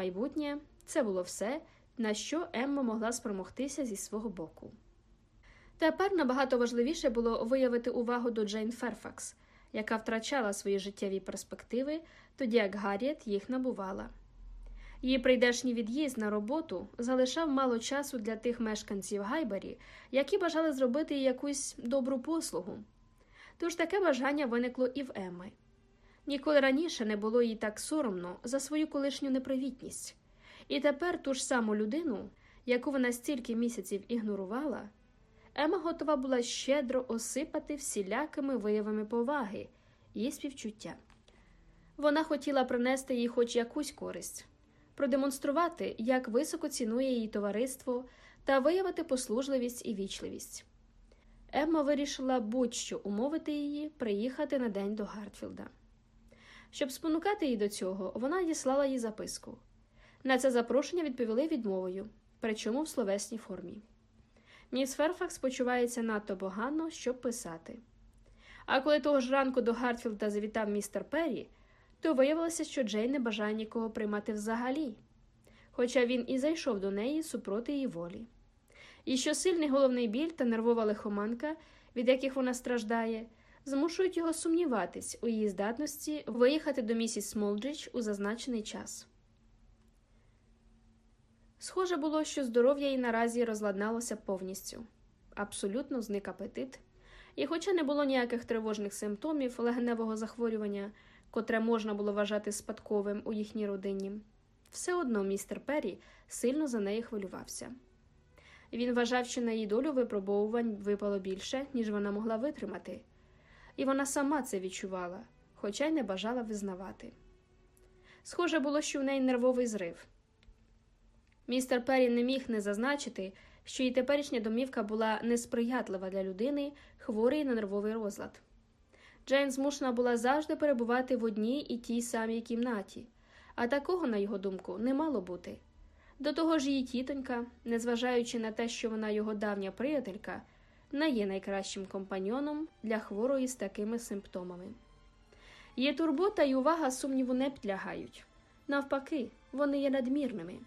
майбутнє це було все, на що Емма могла спромогтися зі свого боку. Тепер набагато важливіше було виявити увагу до Джейн Ферфакс, яка втрачала свої життєві перспективи, тоді як Гарріет їх набувала. Її прийдешній від'їзд на роботу залишав мало часу для тих мешканців Гайбері, які бажали зробити їй якусь добру послугу. Тож таке бажання виникло і в Емми. Ніколи раніше не було їй так соромно за свою колишню непривітність, і тепер ту ж саму людину, яку вона стільки місяців ігнорувала, Ема готова була щедро осипати всілякими виявами поваги і співчуття. Вона хотіла принести їй хоч якусь користь, продемонструвати, як високо цінує її товариство та виявити послужливість і вічливість. Емма вирішила будь-що умовити її приїхати на день до Гартфілда. Щоб спонукати її до цього, вона діслала їй записку. На це запрошення відповіли відмовою, причому в словесній формі. Міс Ферфакс почувається надто погано, щоб писати. А коли того ж ранку до Гартфілда завітав містер Перрі, то виявилося, що Джейн не бажає нікого приймати взагалі, хоча він і зайшов до неї супроти її волі. І що сильний головний біль та нервова лихоманка, від яких вона страждає, змушують його сумніватись у її здатності виїхати до місіс Смолрідж у зазначений час. Схоже було, що здоров'я їй наразі розладналося повністю. Абсолютно зник апетит, і, хоча не було ніяких тривожних симптомів легеневого захворювання, котре можна було вважати спадковим у їхній родині, все одно містер Перрі сильно за неї хвилювався. Він вважав, що на її долю випробовувань випало більше, ніж вона могла витримати, і вона сама це відчувала, хоча й не бажала визнавати. Схоже було, що в неї нервовий зрив. Містер Перрі не міг не зазначити, що її теперішня домівка була несприятлива для людини, хворої на нервовий розлад. Джейн змушена була завжди перебувати в одній і тій самій кімнаті, а такого, на його думку, не мало бути. До того ж, її тітонька, незважаючи на те, що вона його давня приятелька, не є найкращим компаньоном для хворої з такими симптомами. Її турбота і увага сумніву не підлягають. Навпаки, вони є надмірними.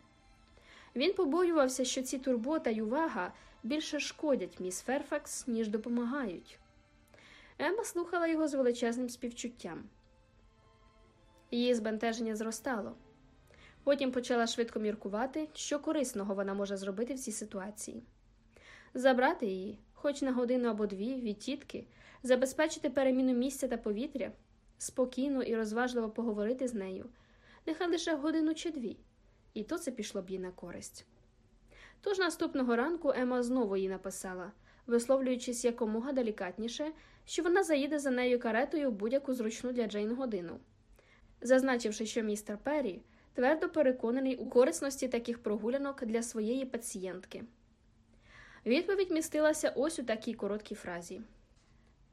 Він побоювався, що ці турбота й увага більше шкодять міс Ферфакс, ніж допомагають. Емма слухала його з величезним співчуттям. Її збентеження зростало. Потім почала швидко міркувати, що корисного вона може зробити в цій ситуації. Забрати її, хоч на годину або дві, від тітки, забезпечити переміну місця та повітря, спокійно і розважливо поговорити з нею, нехай лише годину чи дві і то це пішло б їй на користь. Тож наступного ранку Ема знову їй написала, висловлюючись якомога делікатніше, що вона заїде за нею каретою в будь-яку зручну для Джейн годину, зазначивши, що містер Перрі твердо переконаний у корисності таких прогулянок для своєї пацієнтки. Відповідь містилася ось у такій короткій фразі.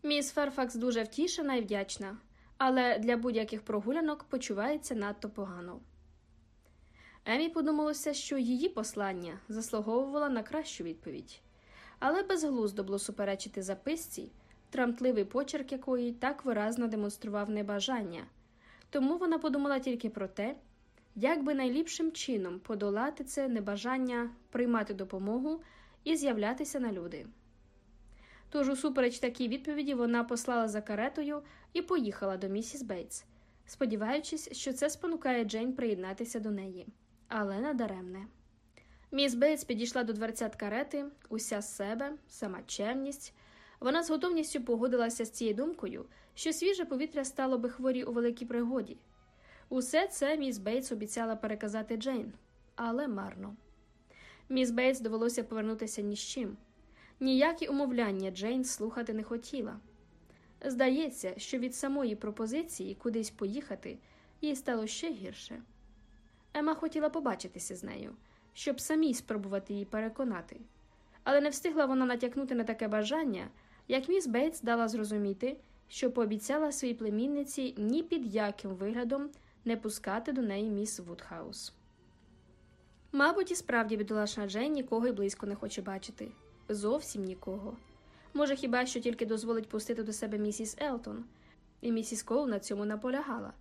Міс Ферфакс дуже втішена і вдячна, але для будь-яких прогулянок почувається надто погано. Емі подумалося, що її послання заслуговувало на кращу відповідь, але безглуздо було суперечити записці, трамтливий почерк якої так виразно демонстрував небажання, тому вона подумала тільки про те, як би найліпшим чином подолати це небажання приймати допомогу і з'являтися на люди. Тож, усупереч такій відповіді, вона послала за каретою і поїхала до місіс Бейтс, сподіваючись, що це спонукає Джейн приєднатися до неї але надаремне. Міс Бейтс підійшла до дверцят карети, уся з себе, сама чемність. Вона з готовністю погодилася з цією думкою, що свіже повітря стало би хворій у великій пригоді. Усе це міс Бейтс обіцяла переказати Джейн, але марно. Міс Бейтс довелося повернутися ні з чим. Ніякі умовляння Джейн слухати не хотіла. Здається, що від самої пропозиції кудись поїхати їй стало ще гірше. Емма хотіла побачитися з нею, щоб самій спробувати її переконати, але не встигла вона натякнути на таке бажання, як міс Бейтс дала зрозуміти, що пообіцяла своїй племінниці ні під яким виглядом не пускати до неї міс Вудхаус. Мабуть, і справді бідолашна Джейн нікого й близько не хоче бачити зовсім нікого. Може, хіба що тільки дозволить пустити до себе місіс Елтон, і місіс Коул на цьому наполягала,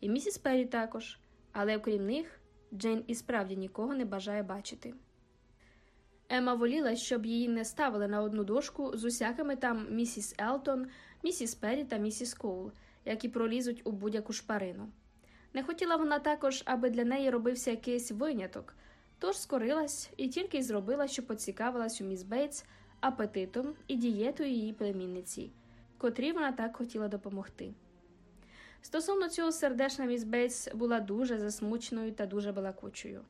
і місіс Перрі також. Але окрім них, Джейн і справді нікого не бажає бачити. Ема воліла, щоб її не ставили на одну дошку з усякими там місіс Елтон, місіс Перрі та місіс Коул, які пролізуть у будь-яку шпарину. Не хотіла вона також, аби для неї робився якийсь виняток, тож скорилась і тільки й зробила, що поцікавилась у міс Бейтс апетитом і дієтою її племінниці, котрій вона так хотіла допомогти. Стосовно цього сердешна міс Бейтс була дуже засмученою та дуже балакучою.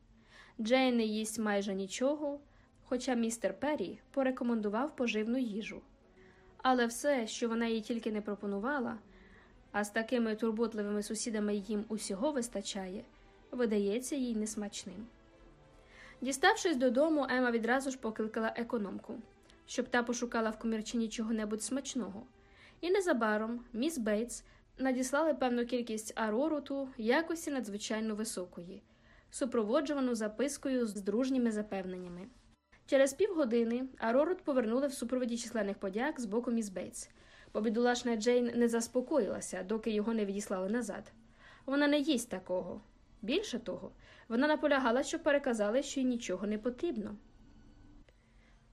Джейн не їсть майже нічого, хоча містер Перрі порекомендував поживну їжу. Але все, що вона їй тільки не пропонувала, а з такими турботливими сусідами їм усього вистачає, видається їй несмачним. Діставшись додому, Ема відразу ж покликала економку, щоб та пошукала в комірчині чого-небудь смачного, і незабаром міс Бейтс надіслали певну кількість ароруту якості надзвичайно високої, супроводжувану запискою з дружніми запевненнями. Через півгодини Арорут повернули в супроводі численних подяк з боку міс Бейтс, бо бідолашна Джейн не заспокоїлася, доки його не відіслали назад. Вона не їсть такого. Більше того, вона наполягала, щоб переказали, що й нічого не потрібно.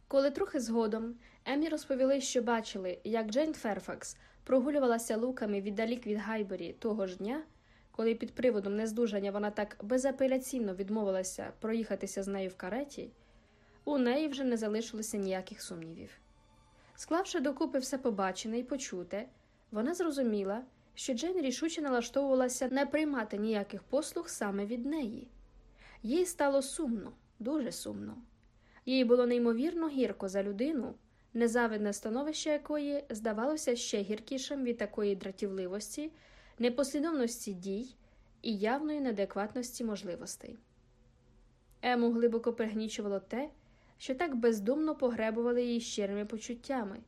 Коли трохи згодом Емі розповіли, що бачили, як Джейн Ферфакс прогулювалася луками віддалік від Гайбері того ж дня, коли під приводом нездужання вона так безапеляційно відмовилася проїхатися з нею в кареті, у неї вже не залишилося ніяких сумнівів. Склавши докупи все побачене і почуте, вона зрозуміла, що Джейн рішуче налаштовувалася не приймати ніяких послуг саме від неї. Їй стало сумно, дуже сумно. Їй було неймовірно гірко за людину, незавидне становище якої здавалося ще гіркішим від такої дратівливості, непослідовності дій і явної неадекватності можливостей. Ему глибоко пригнічувало те, що так бездумно погребували її щирими почуттями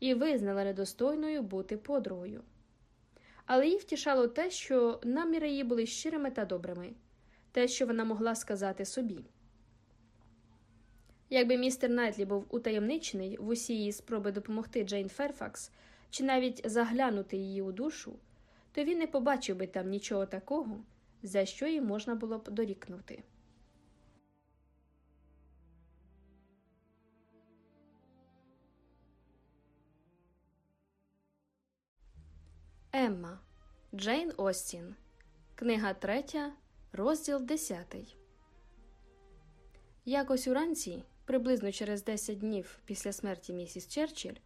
і визнала недостойною бути подругою. Але її втішало те, що наміри її були щирими та добрими, те, що вона могла сказати собі. Якби містер Найтлі був утаємничений в усі її спроби допомогти Джейн Ферфакс чи навіть заглянути її у душу, то він не побачив би там нічого такого, за що їй можна було б дорікнути. Емма Джейн Остін. Книга третя, розділ десятий. Якось уранці, приблизно через 10 днів після смерті місіс Черчилль,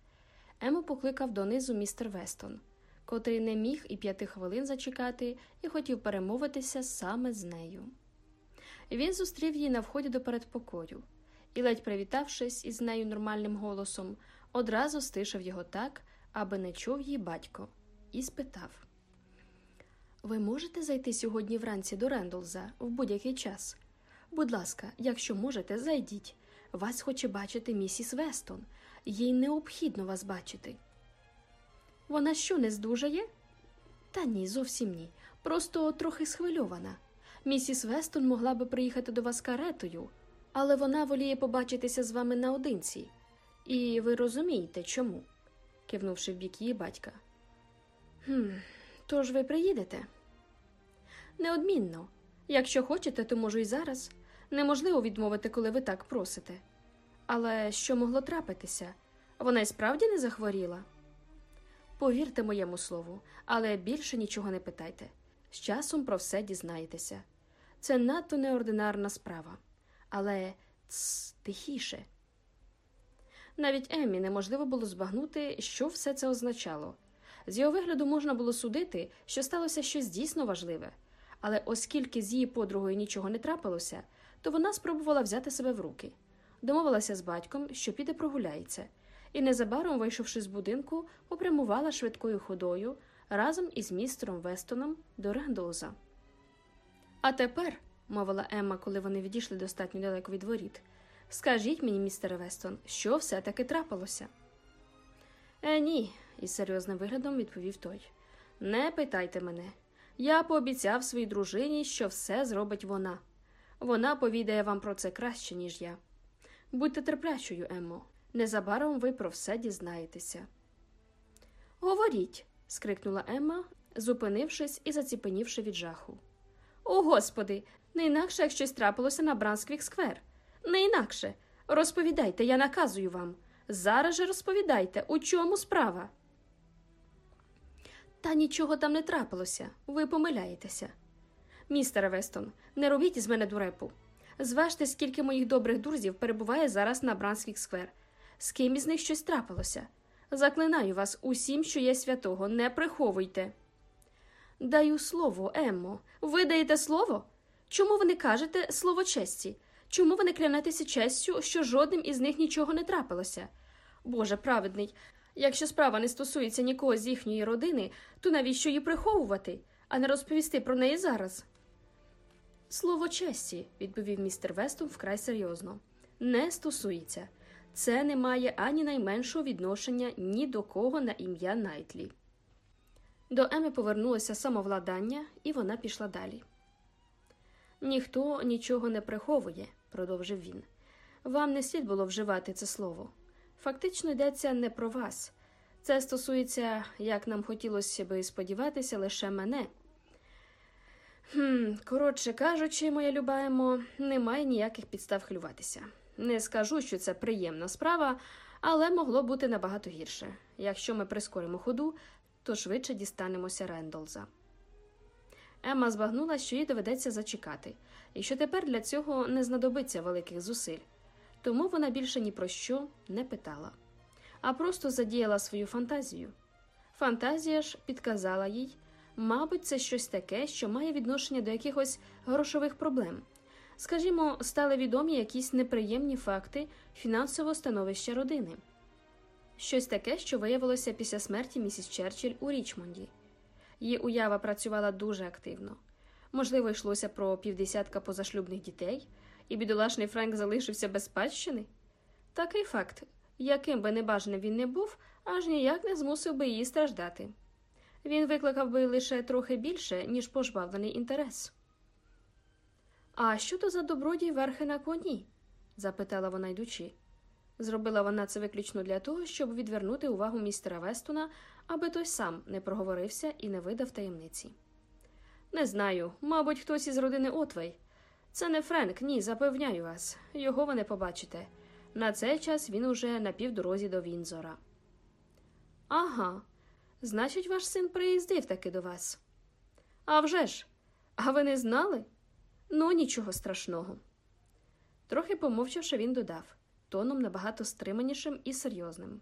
Ему покликав донизу містер Вестон, котрий не міг і п'яти хвилин зачекати і хотів перемовитися саме з нею. Він зустрів її на вході до передпокою і, ледь привітавшись із нею нормальним голосом, одразу стишив його так, аби не чув її батько і спитав: Ви можете зайти сьогодні вранці до Рендолза в будь-який час? Будь ласка, якщо можете, зайдіть. Вас хоче бачити місіс Вестон. Їй необхідно вас бачити. Вона що не здужає? Та ні, зовсім ні. Просто трохи схвильована. Місіс Вестон могла би приїхати до вас каретою, але вона воліє побачитися з вами наодинці. І ви розумієте, чому? кивнувши в бік її батька. «Хм, Тож ви приїдете? Неодмінно. Якщо хочете, то можу й зараз. Неможливо відмовити, коли ви так просите. Але що могло трапитися? Вона й справді не захворіла? Повірте моєму слову, але більше нічого не питайте. З часом про все дізнаєтеся. Це надто неординарна справа. Але тс, тихіше. Навіть Еммі неможливо було збагнути, що все це означало. З його вигляду можна було судити, що сталося щось дійсно важливе, але оскільки з її подругою нічого не трапилося, то вона спробувала взяти себе в руки, домовилася з батьком, що піде прогуляється, і незабаром, вийшовши з будинку, попрямувала швидкою ходою разом із містером Вестоном до Рендоуза. А тепер, мовила Емма, коли вони відійшли достатньо далеко від воріт, скажіть мені, містере Вестон, що все таки трапилося? Е, ні, із серйозним виглядом відповів той. Не питайте мене. Я пообіцяв своїй дружині, що все зробить вона. Вона повідає вам про це краще, ніж я. Будьте терплячою, Еммо. Незабаром ви про все дізнаєтеся. Говоріть. скрикнула Емма, зупинившись і заціпенівши від жаху. О, господи, Не інакше, як щось трапилося на Брансквік сквер. Не інакше. Розповідайте, я наказую вам. Зараз же розповідайте, у чому справа. Та нічого там не трапилося, ви помиляєтеся. Містере Вестон, не робіть із мене дурепу. Зважте, скільки моїх добрих друзів перебуває зараз на Брансвік сквер. З ким із них щось трапилося. Заклинаю вас усім, що є святого, не приховуйте. Даю слово, Еммо. Ви даєте слово? Чому ви не кажете слово честі? Чому ви не клянетеся честю, що жодним із них нічого не трапилося? Боже праведний, якщо справа не стосується нікого з їхньої родини, то навіщо її приховувати, а не розповісти про неї зараз? Слово честі, відповів містер Вестон вкрай серйозно, не стосується. Це не має ані найменшого відношення ні до кого на ім'я Найтлі. До Еми повернулося самовладання, і вона пішла далі. Ніхто нічого не приховує, продовжив він. Вам не слід було вживати це слово. Фактично йдеться не про вас. Це стосується, як нам хотілося би сподіватися, лише мене. Хм, Коротше кажучи, моя любаємо, немає ніяких підстав хвилюватися. Не скажу, що це приємна справа, але могло бути набагато гірше. Якщо ми прискоримо ходу, то швидше дістанемося Рендолза. Емма збагнула, що їй доведеться зачекати, і що тепер для цього не знадобиться великих зусиль, тому вона більше ні про що не питала, а просто задіяла свою фантазію. Фантазія ж підказала їй, мабуть, це щось таке, що має відношення до якихось грошових проблем. Скажімо, стали відомі якісь неприємні факти фінансового становища родини. Щось таке, що виявилося після смерті місіс Черчилль у Річмонді. Її уява працювала дуже активно. Можливо, йшлося про півдесятка позашлюбних дітей, і бідолашний Френк залишився без спадщини? Такий факт, яким би небажаним він не був, аж ніяк не змусив би її страждати. Він викликав би лише трохи більше, ніж пожбавлений інтерес. А що то за добродій верхи на коні? запитала вона йдучи. Зробила вона це виключно для того, щоб відвернути увагу містера Вестона, аби той сам не проговорився і не видав таємниці. Не знаю, мабуть, хтось із родини Отвей. Це не Френк, ні, запевняю вас. Його ви не побачите. На цей час він уже на півдорозі до Вінзора. Ага, значить, ваш син приїздив таки до вас. «А вже ж! А ви не знали? Ну, нічого страшного. Трохи помовчавши, він додав тоном набагато стриманішим і серйозним.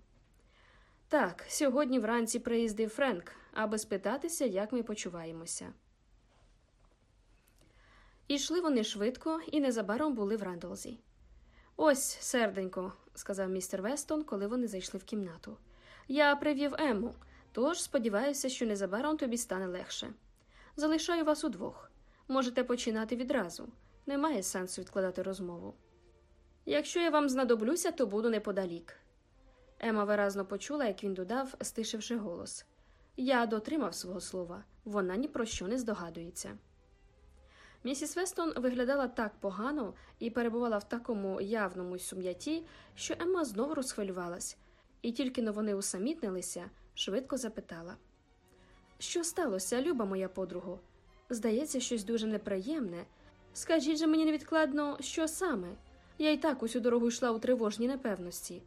Так, сьогодні вранці приїздив Френк, аби спитатися, як ми почуваємося. Ішли вони швидко і незабаром були в Рандолзі. Ось, серденько, сказав містер Вестон, коли вони зайшли в кімнату. Я привів Ему, тож сподіваюся, що незабаром тобі стане легше. Залишаю вас удвох. Можете починати відразу. Немає сенсу відкладати розмову. Якщо я вам знадоблюся, то буду неподалік. Ема виразно почула, як він додав, стишивши голос. Я дотримав свого слова, вона ні про що не здогадується. Місіс Вестон виглядала так погано і перебувала в такому явному сум'яті, що Емма знову розхвилювалась, і тільки но вони усамітнилися, швидко запитала Що сталося, люба моя подруго? Здається, щось дуже неприємне. Скажіть же мені невідкладно, що саме? Я й так усю дорогу йшла у тривожній непевності.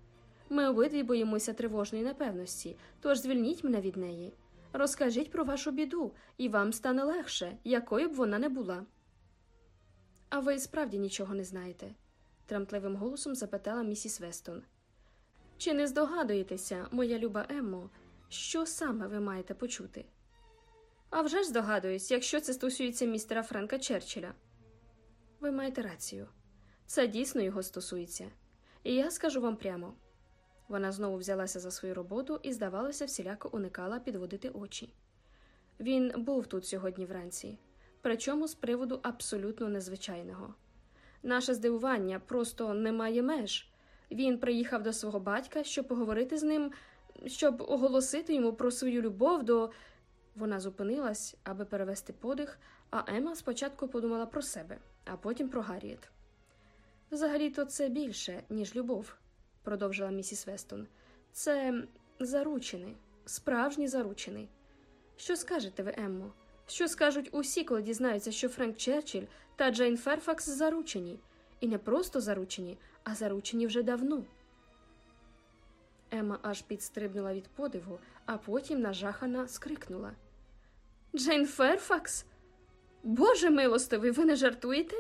Ми обидві боїмося тривожної непевності, тож звільніть мене від неї. Розкажіть про вашу біду, і вам стане легше, якою б вона не була. А ви справді нічого не знаєте? тремтливим голосом запитала місіс Вестон. Чи не здогадуєтеся, моя люба Еммо, що саме ви маєте почути? «А вже ж здогадуюсь, якщо це стосується містера Френка Черчилля. Ви маєте рацію. Це дійсно його стосується. І я скажу вам прямо. Вона знову взялася за свою роботу і, здавалося, всіляко уникала підводити очі. Він був тут сьогодні вранці, причому з приводу абсолютно незвичайного. Наше здивування просто не має меж. Він приїхав до свого батька, щоб поговорити з ним, щоб оголосити йому про свою любов до. Вона зупинилась, аби перевести подих, а Ема спочатку подумала про себе, а потім про Гарріет. Взагалі-то це більше, ніж любов, продовжила місіс Вестон. Це заручини, справжні заручини. Що скажете ви, Еммо? Що скажуть усі, коли дізнаються, що Френк Черчилль та Джейн Ферфакс заручені, і не просто заручені, а заручені вже давно. Емма аж підстрибнула від подиву, а потім нажахана скрикнула. Джейн Ферфакс? Боже милостивий, ви не жартуєте?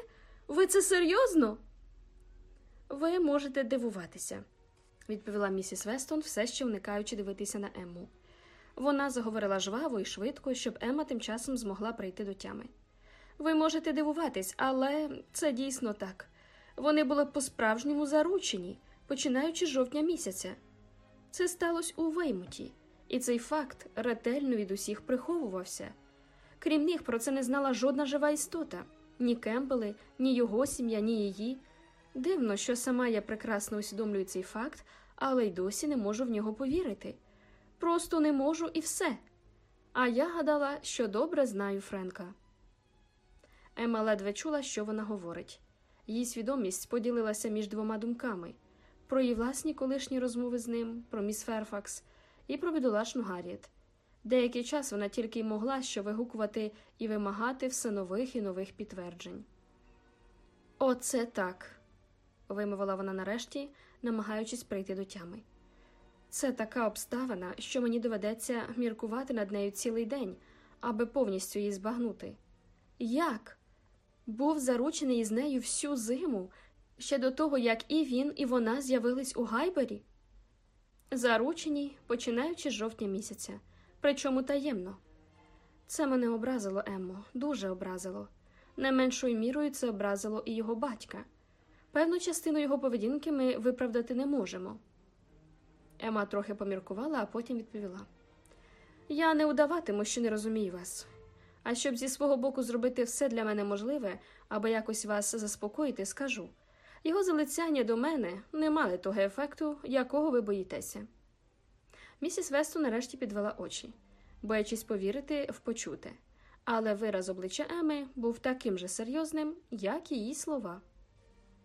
Ви це серйозно? Ви можете дивуватися, відповіла місіс Вестон, все ще уникаючи дивитися на Емму. Вона заговорила жваво і швидко, щоб Емма тим часом змогла прийти до тями. Ви можете дивуватись, але це дійсно так. Вони були по-справжньому заручені, починаючи з жовтня місяця. Це сталося у Веймуті, і цей факт ретельно від усіх приховувався. Крім них, про це не знала жодна жива істота ні Кембели, ні його сім'я, ні її. Дивно, що сама я прекрасно усвідомлюю цей факт, але й досі не можу в нього повірити. Просто не можу і все. А я гадала, що добре знаю Френка. Ема ледве чула, що вона говорить. Її свідомість поділилася між двома думками про її власні колишні розмови з ним, про міс Ферфакс і про бідолашну Гарріет. Деякий час вона тільки й могла що вигукувати і вимагати все нових і нових підтверджень. Оце так, вимовила вона нарешті, намагаючись прийти до тями. Це така обставина, що мені доведеться міркувати над нею цілий день, аби повністю її збагнути. Як? Був заручений із нею всю зиму, ще до того, як і він, і вона з'явились у Гайбері? Заручені, починаючи з жовтня місяця, причому таємно. Це мене образило, Еммо, дуже образило. Не меншою мірою це образило і його батька. Певну частину його поведінки ми виправдати не можемо. Ема трохи поміркувала, а потім відповіла: Я не удаватиму, що не розумію вас. А щоб зі свого боку зробити все для мене можливе, аби якось вас заспокоїти, скажу його залицяння до мене не мали того ефекту, якого ви боїтеся. Місіс Весту нарешті підвела очі, боячись повірити в почуте, але вираз обличчя Еми був таким же серйозним, як і її слова.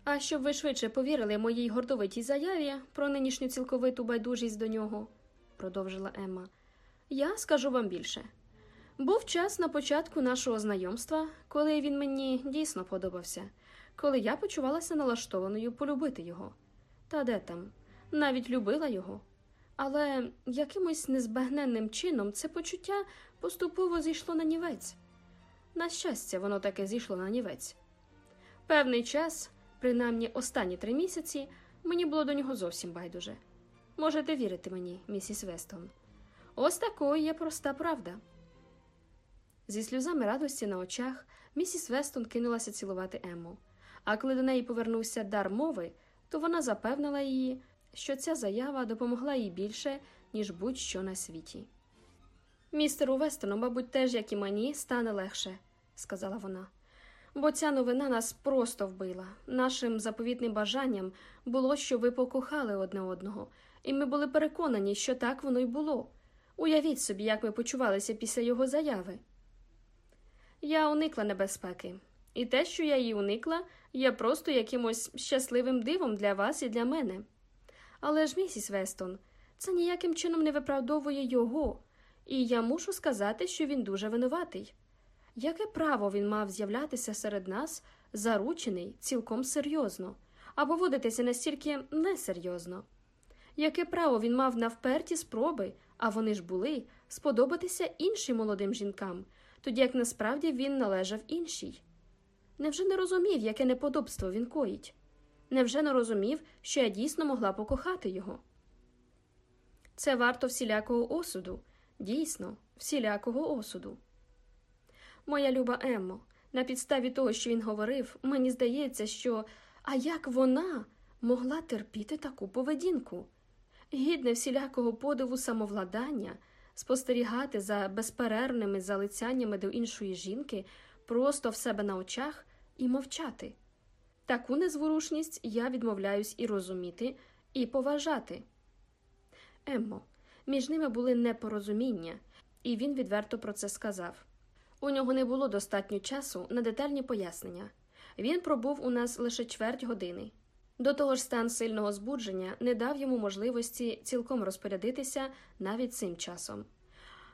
А щоб ви швидше повірили моїй гордовитій заяві про нинішню цілковиту байдужість до нього, продовжила Емма, я скажу вам більше. Був час на початку нашого знайомства, коли він мені дійсно подобався, коли я почувалася налаштованою полюбити його. Та де там, навіть любила його. Але якимось незбагненним чином це почуття поступово зійшло на нівець. На щастя, воно таке зійшло на нівець. Певний час, принаймні останні три місяці, мені було до нього зовсім байдуже. Можете вірити мені, місіс Вестон. Ось такою є проста правда. Зі сльозами радості на очах місіс Вестон кинулася цілувати Емму, а коли до неї повернувся дар мови, то вона запевнила її, що ця заява допомогла їй більше, ніж будь-що на світі. Містеру Вестону, мабуть, теж, як і мені, стане легше, сказала вона. Бо ця новина нас просто вбила. Нашим заповітним бажанням було, що ви покохали одне одного, і ми були переконані, що так воно й було. Уявіть собі, як ми почувалися після його заяви. Я уникла небезпеки, і те, що я її уникла, є просто якимось щасливим дивом для вас і для мене. Але ж, місіс Вестон, це ніяким чином не виправдовує його, і я мушу сказати, що він дуже винуватий. Яке право він мав з'являтися серед нас, заручений, цілком серйозно, або водитися настільки несерйозно? Яке право він мав на вперті спроби, а вони ж були, сподобатися іншим молодим жінкам, тоді як насправді він належав іншій? Невже не розумів, яке неподобство він коїть? Невже не розумів, що я дійсно могла покохати його? Це варто всілякого осуду, дійсно, всілякого осуду. Моя люба Еммо, на підставі того, що він говорив, мені здається, що а як вона могла терпіти таку поведінку? Гідне всілякого подиву самовладання, спостерігати за безперервними залицяннями до іншої жінки просто в себе на очах і мовчати. Таку незворушність я відмовляюсь і розуміти, і поважати. Еммо, між ними були непорозуміння, і він відверто про це сказав. У нього не було достатньо часу на детальні пояснення. Він пробув у нас лише чверть години. До того ж, стан сильного збудження не дав йому можливості цілком розпорядитися навіть цим часом.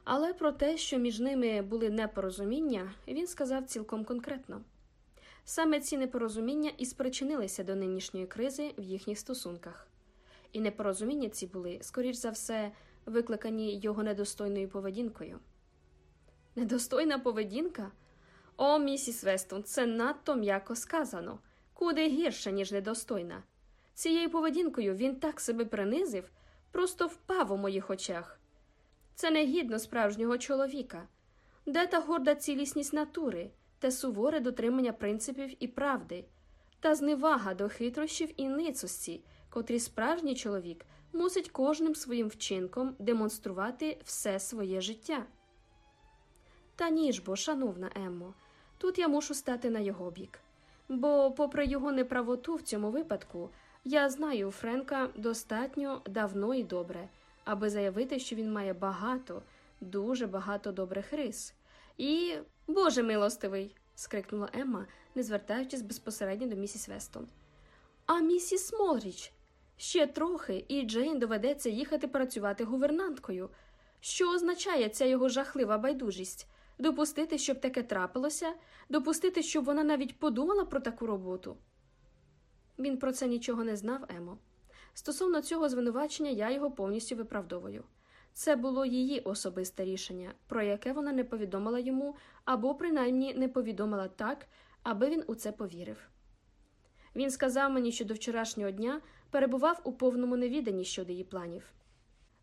Але про те, що між ними були непорозуміння, він сказав цілком конкретно. Саме ці непорозуміння і спричинилися до нинішньої кризи в їхніх стосунках, і непорозуміння ці були, скоріш за все, викликані його недостойною поведінкою. Недостойна поведінка? О, місіс Вестон, це надто м'яко сказано, куди гірше, ніж недостойна. Цією поведінкою він так себе принизив, просто впав у моїх очах. Це не гідно справжнього чоловіка. Де та горда цілісність натури, те суворе дотримання принципів і правди, та зневага до хитрощів і ницості, котрі справжній чоловік мусить кожним своїм вчинком демонструвати все своє життя. Та ніж бо, шановна Еммо, тут я мушу стати на його бік. Бо, попри його неправоту в цьому випадку, я знаю Френка достатньо давно і добре, аби заявити, що він має багато, дуже багато добрих рис. І, Боже милостивий, скрикнула Емма, не звертаючись безпосередньо до місіс Вестон. А місіс Смолріч, ще трохи, і Джейн доведеться їхати працювати гувернанткою. Що означає ця його жахлива байдужість? Допустити, щоб таке трапилося, допустити, щоб вона навіть подумала про таку роботу. Він про це нічого не знав, Емо. Стосовно цього звинувачення я його повністю виправдовую. Це було її особисте рішення, про яке вона не повідомила йому або принаймні не повідомила так, аби він у це повірив. Він сказав мені, що до вчорашнього дня перебував у повному невіданні щодо її планів.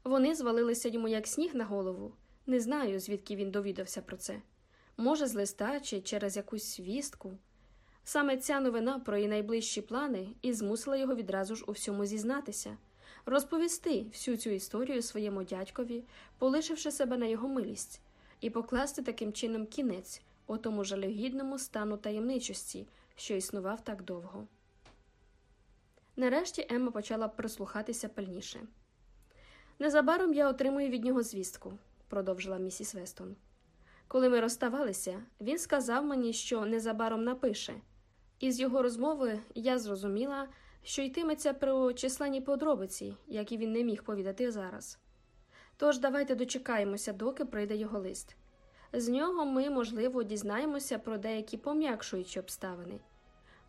Вони звалилися йому як сніг на голову. Не знаю, звідки він довідався про це. Може, з листа чи через якусь вістку. Саме ця новина про її найближчі плани і змусила його відразу ж у всьому зізнатися, розповісти всю цю історію своєму дядькові, полишивши себе на його милість, і покласти таким чином кінець у тому жалюгідному стану таємничості, що існував так довго. Нарешті Емма почала прислухатися пильніше. Незабаром я отримую від нього звістку, продовжила місіс Вестон. Коли ми розставалися, він сказав мені, що незабаром напише. Із його розмови я зрозуміла, що йтиметься про численні подробиці, які він не міг повідати зараз. Тож давайте дочекаємося, доки прийде його лист. З нього ми, можливо, дізнаємося про деякі пом'якшуючі обставини.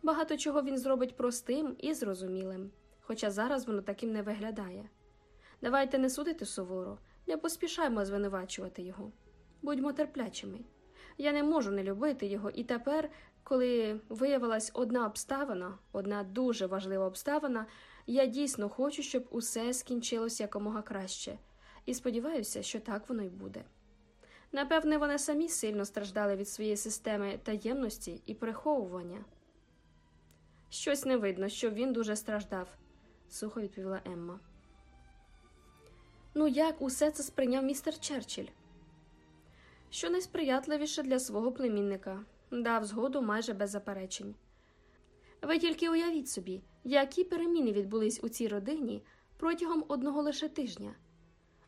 Багато чого він зробить простим і зрозумілим, хоча зараз воно таким не виглядає. Давайте не судити суворо, не поспішаймо звинувачувати його. Будьмо терплячими. Я не можу не любити його, і тепер, коли виявилась одна обставина, одна дуже важлива обставина, я дійсно хочу, щоб усе скінчилось якомога краще, і сподіваюся, що так воно й буде. Напевне, вони самі сильно страждали від своєї системи таємності і приховування. Щось не видно, що він дуже страждав, сухо відповіла Емма. Ну, як усе це сприйняв містер Черчилль? Що найсприятливіше для свого племінника, дав згоду майже без заперечень. Ви тільки уявіть собі, які переміни відбулись у цій родині протягом одного лише тижня.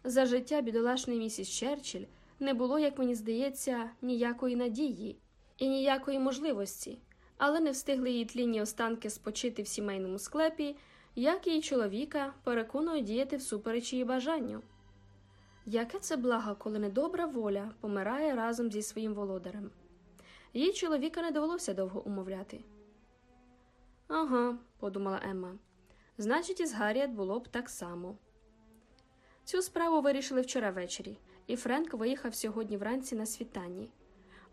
За життя бідолашної місіс Черчилль не було, як мені здається, ніякої надії і ніякої можливості, але не встигли її тлінні останки спочити в сімейному склепі, як її чоловіка переконує діяти всупереч її бажанню. Яке це благо, коли недобра воля помирає разом зі своїм володарем? Їй чоловіка не довелося довго умовляти. Ага, подумала Емма. Значить, із Гарріет було б так само. Цю справу вирішили вчора ввечері, і Френк виїхав сьогодні вранці на світанні.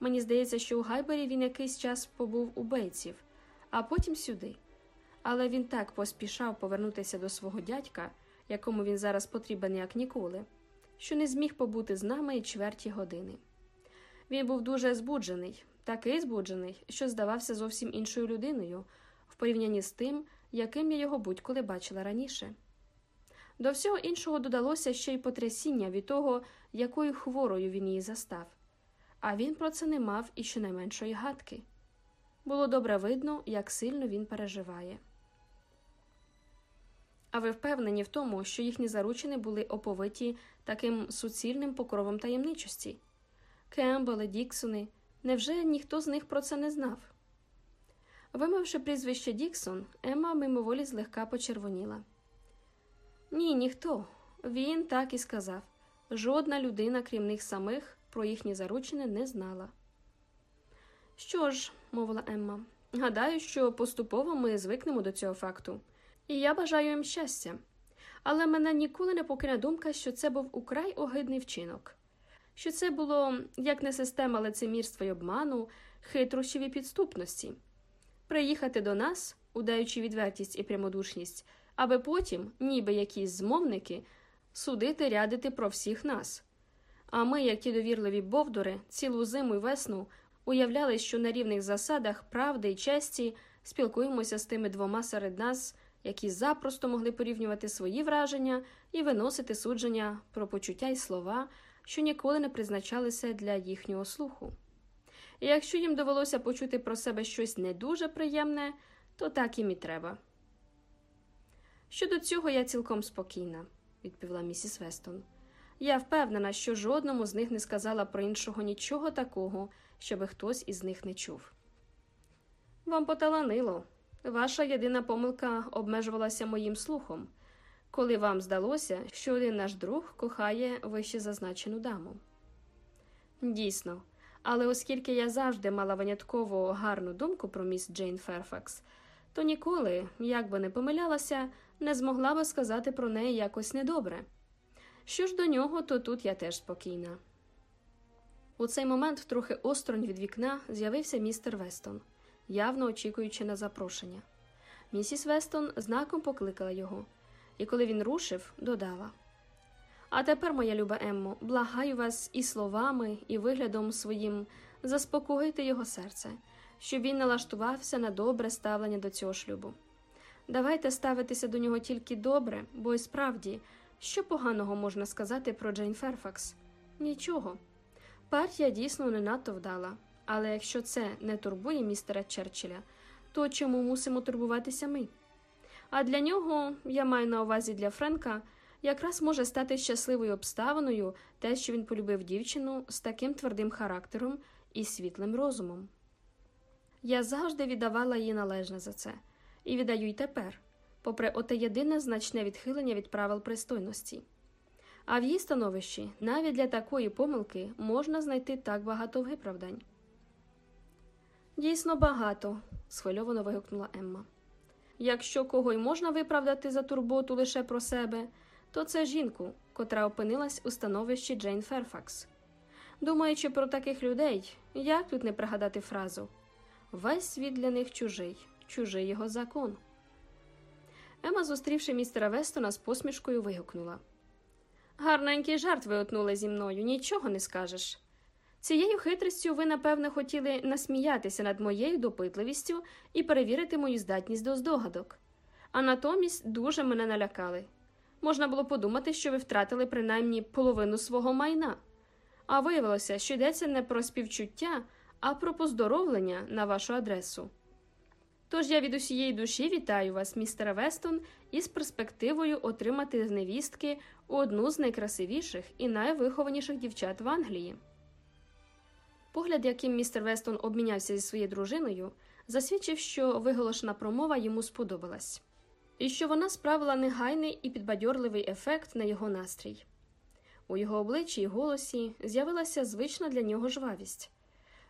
Мені здається, що у Гайбері він якийсь час побув у бейців, а потім сюди. Але він так поспішав повернутися до свого дядька, якому він зараз потрібен як ніколи, що не зміг побути з нами й чверті години. Він був дуже збуджений, такий збуджений, що здавався зовсім іншою людиною в порівнянні з тим, яким я його будь-коли бачила раніше. До всього іншого додалося ще й потрясіння від того, якою хворою він її застав, а він про це не мав і щонайменшої гадки. Було добре видно, як сильно він переживає. А ви впевнені в тому, що їхні заручини були оповиті таким суцільним покровом таємничості? Кембели, Діксони, невже ніхто з них про це не знав? Вимивши прізвище Діксон, Емма мимоволі злегка почервоніла. Ні, ніхто. Він так і сказав. Жодна людина, крім них самих, про їхні заручини не знала. Що ж, мовила Емма, гадаю, що поступово ми звикнемо до цього факту, і я бажаю їм щастя. Але мене ніколи не покине думка, що це був украй огидний вчинок, що це було як не система лицемірства й обману, хитрощів і підступності. Приїхати до нас, удаючи відвертість і прямодушність, аби потім, ніби якісь змовники, судити рядити про всіх нас. А ми, як ті довірливі бовдури, цілу зиму й весну уявляли, що на рівних засадах правди й честі спілкуємося з тими двома серед нас, які запросто могли порівнювати свої враження і виносити судження про почуття й слова, що ніколи не призначалися для їхнього слуху. І якщо їм довелося почути про себе щось не дуже приємне, то так їм і треба. Щодо цього я цілком спокійна, відповіла місіс Вестон. Я впевнена, що жодному з них не сказала про іншого нічого такого, щоби хтось із них не чув. Вам поталанило. Ваша єдина помилка обмежувалася моїм слухом, коли вам здалося, що один наш друг кохає вище зазначену даму. Дійсно, але оскільки я завжди мала винятково гарну думку про міс Джейн Ферфакс, то ніколи, як би не помилялася, не змогла би сказати про неї якось недобре. Що ж до нього, то тут я теж спокійна. У цей момент, трохи осторонь від вікна, з'явився містер Вестон, явно очікуючи на запрошення. Місіс Вестон знаком покликала його, і коли він рушив, додала А тепер, моя люба Еммо, благаю вас і словами, і виглядом своїм заспокоїти його серце, щоб він налаштувався на добре ставлення до цього шлюбу. Давайте ставитися до нього тільки добре, бо і справді, що поганого можна сказати про Джейн Ферфакс? Нічого. Партія дійсно не надто вдала, але якщо це не турбує містера Черчилля, то чому мусимо турбуватися ми? А для нього, я маю на увазі для Френка, якраз може стати щасливою обставиною те, що він полюбив дівчину з таким твердим характером і світлим розумом. Я завжди віддавала їй належне за це, і віддаю й тепер, попри оте єдине значне відхилення від правил пристойності. А в її становищі навіть для такої помилки можна знайти так багато виправдань. Дійсно багато, схвильовано вигукнула Емма. Якщо кого й можна виправдати за турботу лише про себе, то це жінку, котра опинилась у становищі Джейн Ферфакс. Думаючи про таких людей, як тут не пригадати фразу Весь світ для них чужий, чужий його закон. Ема, зустрівши містера Вестона з посмішкою, вигукнула Гарненький жарт ви отнули зі мною, нічого не скажеш. Цією хитрістю ви, напевне, хотіли насміятися над моєю допитливістю і перевірити мою здатність до здогадок, а натомість дуже мене налякали. Можна було подумати, що ви втратили принаймні половину свого майна, а виявилося, що йдеться не про співчуття, а про поздоровлення на вашу адресу. Тож я від усієї душі вітаю вас, містер Вестон, із перспективою отримати невістки одну з найкрасивіших і найвихованіших дівчат в Англії. Погляд, яким містер Вестон обмінявся зі своєю дружиною, засвідчив, що виголошена промова йому сподобалась, і що вона справила негайний і підбадьорливий ефект на його настрій. У його обличчі й голосі з'явилася звична для нього жвавість.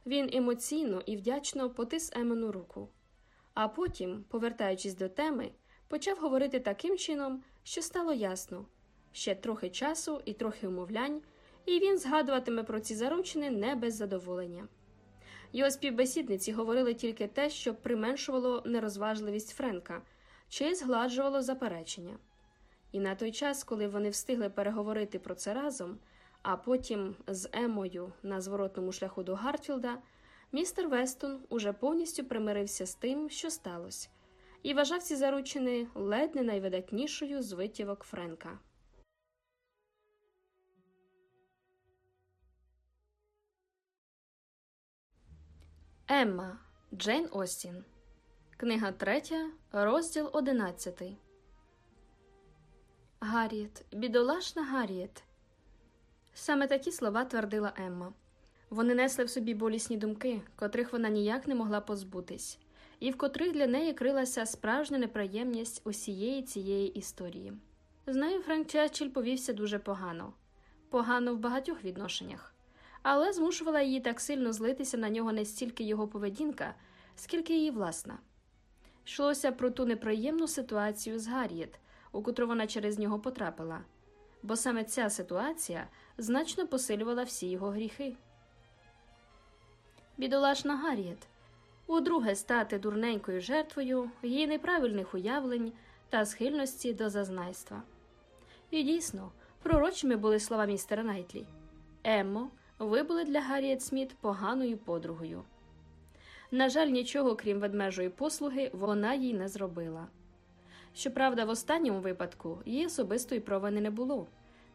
Він емоційно і вдячно потис Емену руку, а потім, повертаючись до теми, почав говорити таким чином, що стало ясно ще трохи часу і трохи умовлянь, і він згадуватиме про ці заручини не без задоволення. Його співбесідниці говорили тільки те, що применшувало нерозважливість Френка чи згладжувало заперечення. І на той час, коли вони встигли переговорити про це разом, а потім з Емою на зворотному шляху до Гартфілда, містер Вестон уже повністю примирився з тим, що сталося, і вважав ці заручини ледь не найвидатнішою з витівок Френка. Емма Джейн Остін. Книга 3, розділ 11. Гарріет, бідолашна Гарріет. Саме такі слова твердила Емма. Вони несли в собі болісні думки, котрих вона ніяк не могла позбутись, і в котрих для неї крилася справжня неприємність усієї цієї історії. З нею Френк Черчилль повівся дуже погано. погано в багатьох відношеннях, але змушувала її так сильно злитися на нього не стільки його поведінка, скільки її власна. Йшлося про ту неприємну ситуацію з Гарріет, у котру вона через нього потрапила, бо саме ця ситуація значно посилювала всі його гріхи. Бідолашна Гарріет удруге стати дурненькою жертвою її неправильних уявлень та схильності до зазнайства. І дійсно, пророчими були слова містера Найтлі Еммо, ви були для Гарріет Сміт поганою подругою. На жаль, нічого, крім ведмежої послуги, вона їй не зробила. Щоправда, в останньому випадку її особистої провини не було,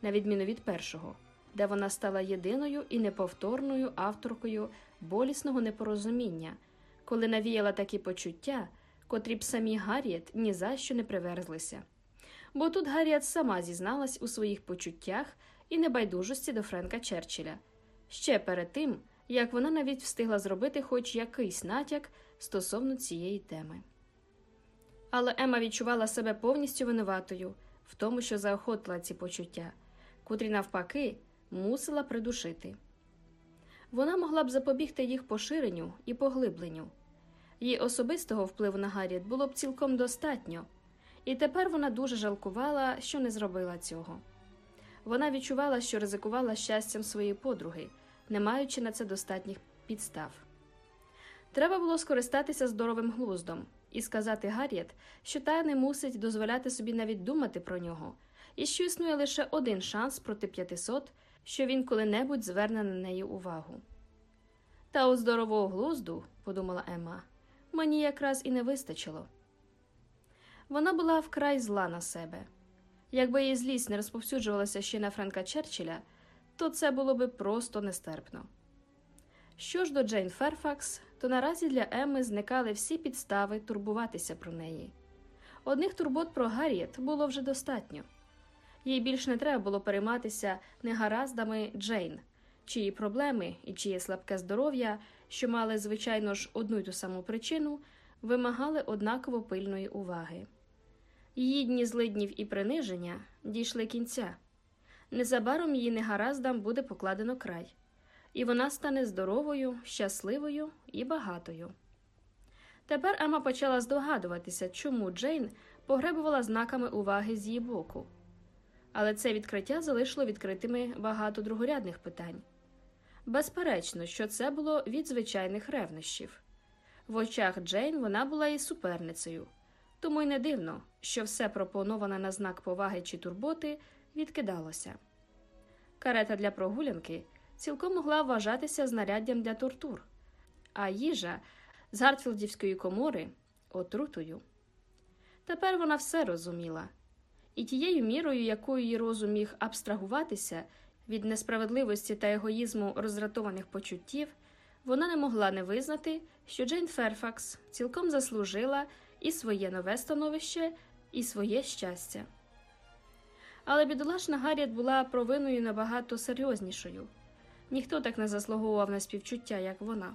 на відміну від першого, де вона стала єдиною і неповторною авторкою болісного непорозуміння, коли навіяла такі почуття, котрі б самі Гарріет ні за що не приверзлися. Бо тут Гарріет сама зізналась у своїх почуттях і небайдужості до Френка Черчилля ще перед тим, як вона навіть встигла зробити хоч якийсь натяк стосовно цієї теми. Але Ема відчувала себе повністю винуватою в тому, що заохотила ці почуття, котрі, навпаки, мусила придушити. Вона могла б запобігти їх поширенню і поглибленню. Її особистого впливу на Гарріет було б цілком достатньо, і тепер вона дуже жалкувала, що не зробила цього. Вона відчувала, що ризикувала щастям своєї подруги, не маючи на це достатніх підстав. Треба було скористатися здоровим глуздом і сказати Гарріет, що та не мусить дозволяти собі навіть думати про нього, і що існує лише один шанс проти 500, що він коли-небудь зверне на неї увагу. Та у здорового глузду, подумала Емма, мені якраз і не вистачило. Вона була вкрай зла на себе. Якби її злість не розповсюджувалася ще на Френка Черчилля, то це було би просто нестерпно. Що ж до Джейн Ферфакс, то наразі для Емми зникали всі підстави турбуватися про неї. Одних турбот про Гарріет було вже достатньо. Їй більш не треба було перейматися негараздами Джейн, чиї проблеми і чиє слабке здоров'я, що мали, звичайно ж, одну й ту саму причину, вимагали однаково пильної уваги. Її дні злиднів і приниження дійшли кінця. Незабаром її негараздам буде покладено край, і вона стане здоровою, щасливою і багатою. Тепер Ема почала здогадуватися, чому Джейн погребувала знаками уваги з її боку. Але це відкриття залишило відкритими багато другорядних питань. Безперечно, що це було від звичайних ревнощів. В очах Джейн вона була і суперницею, тому й не дивно, що все пропоноване на знак поваги чи турботи відкидалося. Карета для прогулянки цілком могла вважатися знаряддям для тортур, а їжа з Гартфілдівської комори отрутою. Тепер вона все розуміла, і тією мірою, якою її розум міг абстрагуватися від несправедливості та егоїзму роздратованих почуттів, вона не могла не визнати, що Джейн Ферфакс цілком заслужила і своє нове становище, і своє щастя. Але бідолашна Гарріет була провиною набагато серйознішою. Ніхто так не заслуговував на співчуття, як вона.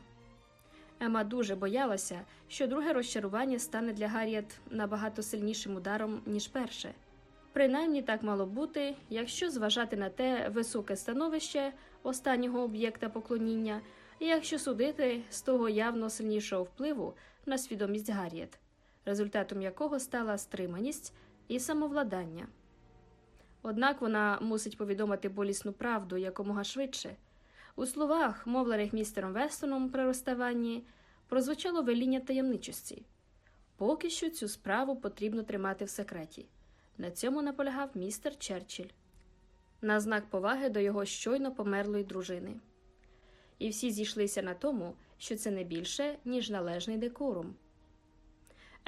Ема дуже боялася, що друге розчарування стане для Гарріет набагато сильнішим ударом, ніж перше. Принаймні так мало бути, якщо зважати на те високе становище останнього об'єкта поклоніння, і якщо судити з того явно сильнішого впливу на свідомість Гарріет, результатом якого стала стриманість і самовладання. Однак вона мусить повідомити болісну правду якомога швидше. У словах, мовлених містером Вестоном при розставанні, прозвучало веління таємничості. Поки що цю справу потрібно тримати в секреті. На цьому наполягав містер Черчилль на знак поваги до його щойно померлої дружини. І всі зійшлися на тому, що це не більше, ніж належний декорум.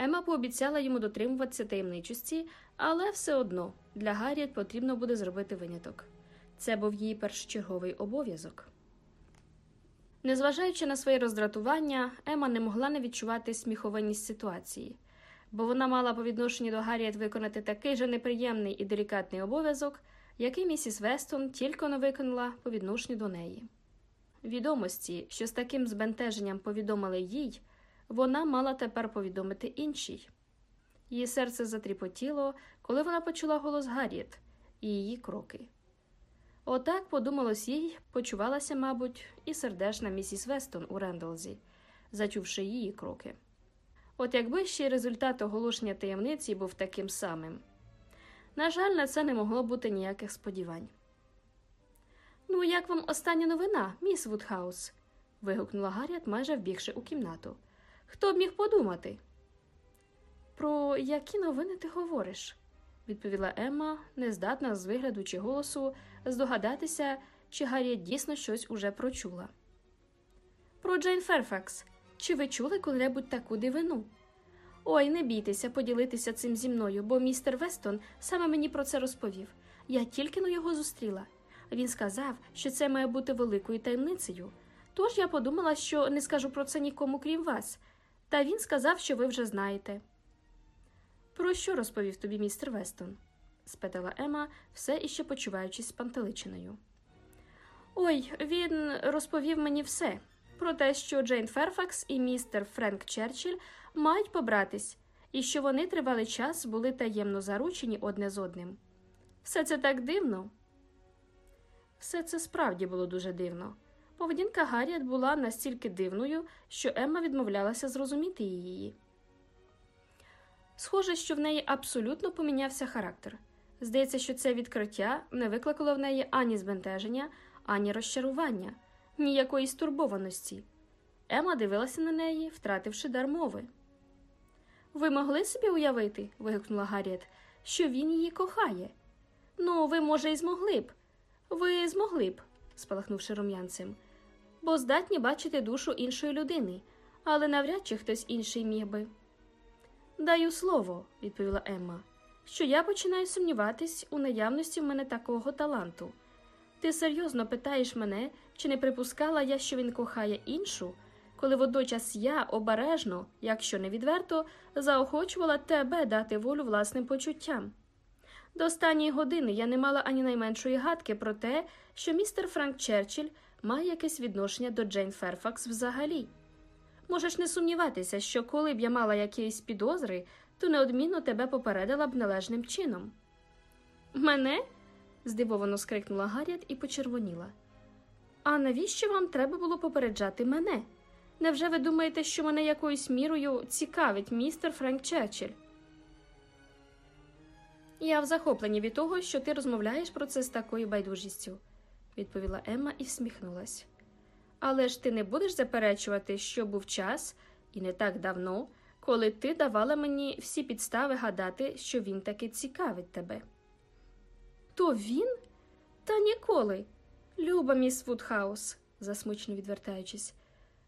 Ема пообіцяла йому дотримуватися таємничості, але все одно для Гарріет потрібно буде зробити виняток. Це був її першочерговий обов'язок. Незважаючи на своє роздратування, Ема не могла не відчувати сміховинність ситуації, бо вона мала по відношенню до Гарріет виконати такий же неприємний і делікатний обов'язок, який місіс Вестон тільки не виконала по відношенню до неї. Відомості, що з таким збентеженням повідомили їй, вона мала тепер повідомити іншій. Її серце затріпотіло, коли вона почула голос Гарріет і її кроки. Отак, подумалось їй, почувалася, мабуть, і сердешна місіс Вестон у Рендолзі, зачувши її кроки. От якби ще й результат оголошення таємниці був таким самим. На жаль, на це не могло бути ніяких сподівань. Ну, як вам остання новина, міс Вудхаус? вигукнула Гарріет, майже вбігши у кімнату. Хто б міг подумати? Про які новини ти говориш? відповіла Емма, нездатна з вигляду чи голосу здогадатися, чи Гарріет дійсно щось уже прочула. Про Джейн Ферфакс. Чи ви чули коли-небудь таку дивину? Ой, не бійтеся поділитися цим зі мною, бо містер Вестон саме мені про це розповів. Я тільки но його зустріла. Він сказав, що це має бути великою таємницею. Тож я подумала, що не скажу про це нікому крім вас, та він сказав, що ви вже знаєте. Про що розповів тобі містер Вестон? спитала Ема, все іще почуваючись спантеличеною. Ой, він розповів мені все про те, що Джейн Ферфакс і містер Френк Черчилль мають побратись, і що вони тривалий час були таємно заручені одне з одним. Все це так дивно. Все це справді було дуже дивно. Поведінка Гарріет була настільки дивною, що Емма відмовлялася зрозуміти її. Схоже, що в неї абсолютно помінявся характер. Здається, що це відкриття не викликало в неї ані збентеження, ані розчарування, ніякої стурбованості. Ема дивилася на неї, втративши дар мови. Ви могли собі уявити, вигукнула Гарріет, що він її кохає. Ну, ви, може, і змогли б. Ви змогли б, спалахнувши рум'янцем, бо здатні бачити душу іншої людини, але навряд чи хтось інший міг би. Даю слово, відповіла Емма, що я починаю сумніватись у наявності в мене такого таланту. Ти серйозно питаєш мене, чи не припускала я, що він кохає іншу, коли водночас я обережно, якщо не відверто, заохочувала тебе дати волю власним почуттям. До останньої години я не мала ані найменшої гадки про те, що містер Франк Черчилль має якесь відношення до Джейн Ферфакс взагалі. Можеш не сумніватися, що коли б я мала якісь підозри, то неодмінно тебе попередила б належним чином. Мене? здивовано скрикнула Гарріет і почервоніла. А навіщо вам треба було попереджати мене? Невже ви думаєте, що мене якоюсь мірою цікавить містер Френк Черчилль? Я в захопленні від того, що ти розмовляєш про це з такою байдужістю, відповіла Емма і всміхнулась. Але ж ти не будеш заперечувати, що був час, і не так давно, коли ти давала мені всі підстави гадати, що він таки цікавить тебе. То він? Та ніколи. Люба міс Вудхаус, засмучно відвертаючись.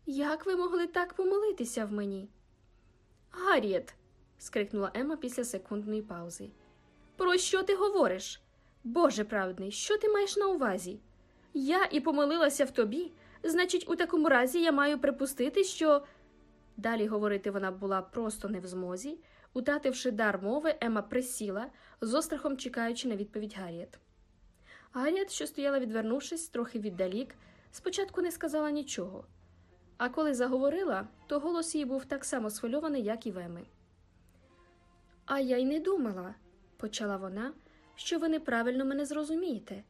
Як ви могли так помилитися в мені? Гарріет, скрикнула Емма після секундної паузи. Про що ти говориш? Боже праведний, що ти маєш на увазі? Я і помилилася в тобі. Значить, у такому разі я маю припустити, що. Далі говорити вона була просто не в змозі. Утративши дар мови, Ема присіла, з острахом чекаючи на відповідь Гарріет. Гарріет, що стояла, відвернувшись, трохи віддалік, спочатку не сказала нічого. А коли заговорила, то голос її був так само схвильований, як і в Еми. А я й не думала, почала вона, що ви неправильно мене зрозумієте.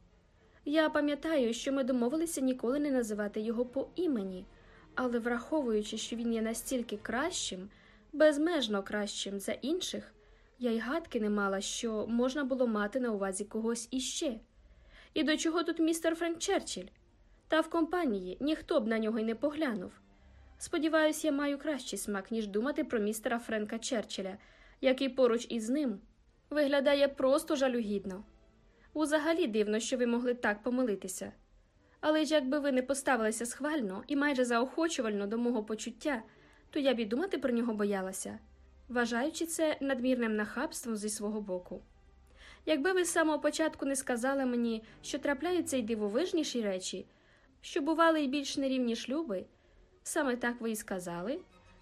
Я пам'ятаю, що ми домовилися ніколи не називати його по імені, але враховуючи, що він є настільки кращим, безмежно кращим за інших, я й гадки не мала, що можна було мати на увазі когось іще. І до чого тут містер Френк Черчилль? Та в компанії ніхто б на нього й не поглянув. Сподіваюсь, я маю кращий смак, ніж думати про містера Френка Черчилля, який поруч із ним виглядає просто жалюгідно. Узагалі дивно, що ви могли так помилитися. Але ж якби ви не поставилися схвально і майже заохочувально до мого почуття, то я б і думати про нього боялася, вважаючи це надмірним нахабством зі свого боку. Якби ви з самого початку не сказали мені, що трапляються й дивовижніші речі, що бували й більш нерівні шлюби, саме так ви і сказали,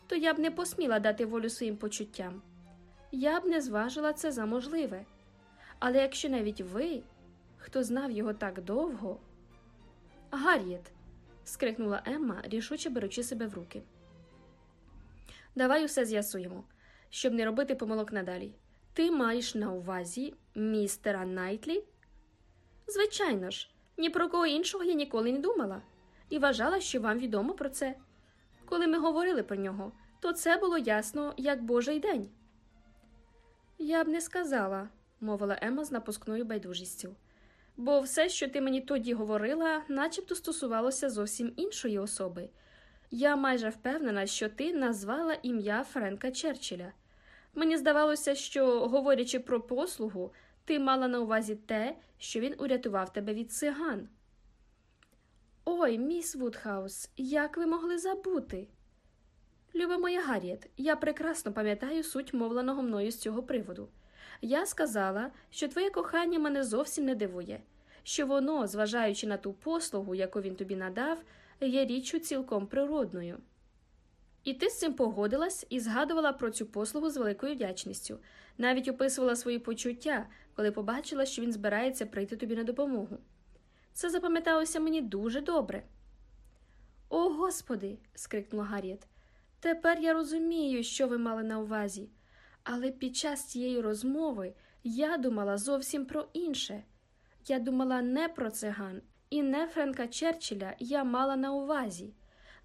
то я б не посміла дати волю своїм почуттям. Я б не зважила це за можливе. Але якщо навіть ви, хто знав його так довго. Гарріет, скрикнула Емма, рішуче беручи себе в руки. Давай усе з'ясуємо, щоб не робити помилок надалі. Ти маєш на увазі містера Найтлі? Звичайно ж, Ні про кого іншого я ніколи не думала і вважала, що вам відомо про це. Коли ми говорили про нього, то це було ясно, як божий день. Я б не сказала, мовила Ема з напускною байдужістю, бо все, що ти мені тоді говорила, начебто стосувалося зовсім іншої особи. Я майже впевнена, що ти назвала ім'я Френка Черчилля. Мені здавалося, що, говорячи про послугу, ти мала на увазі те, що він урятував тебе від циган. Ой, міс Вудхаус, як ви могли забути? Люба моя Гарріет, я прекрасно пам'ятаю суть мовленого мною з цього приводу. Я сказала, що твоє кохання мене зовсім не дивує, що воно, зважаючи на ту послугу, яку він тобі надав, є річчю цілком природною. І ти з цим погодилась і згадувала про цю послугу з великою вдячністю, навіть описувала свої почуття, коли побачила, що він збирається прийти тобі на допомогу. Це запам'яталося мені дуже добре. О, Господи. скрикнула Гарріет. Тепер я розумію, що ви мали на увазі, але під час цієї розмови я думала зовсім про інше. Я думала не про циган, і не Френка Черчилля я мала на увазі.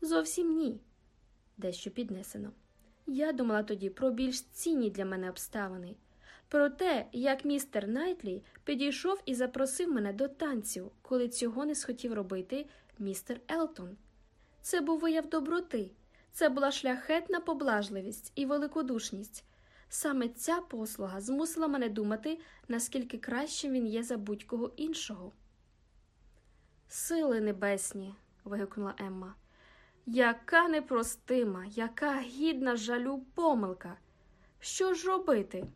Зовсім ні. Дещо піднесено. Я думала тоді про більш цінні для мене обставини, про те, як містер Найтлі підійшов і запросив мене до танців, коли цього не схотів робити містер Елтон. Це був вияв доброти, це була шляхетна поблажливість і великодушність. Саме ця послуга змусила мене думати, наскільки кращим він є за будь-кого іншого. Сили небесні. вигукнула Емма. Яка непростима, яка гідна жалю помилка. Що ж робити?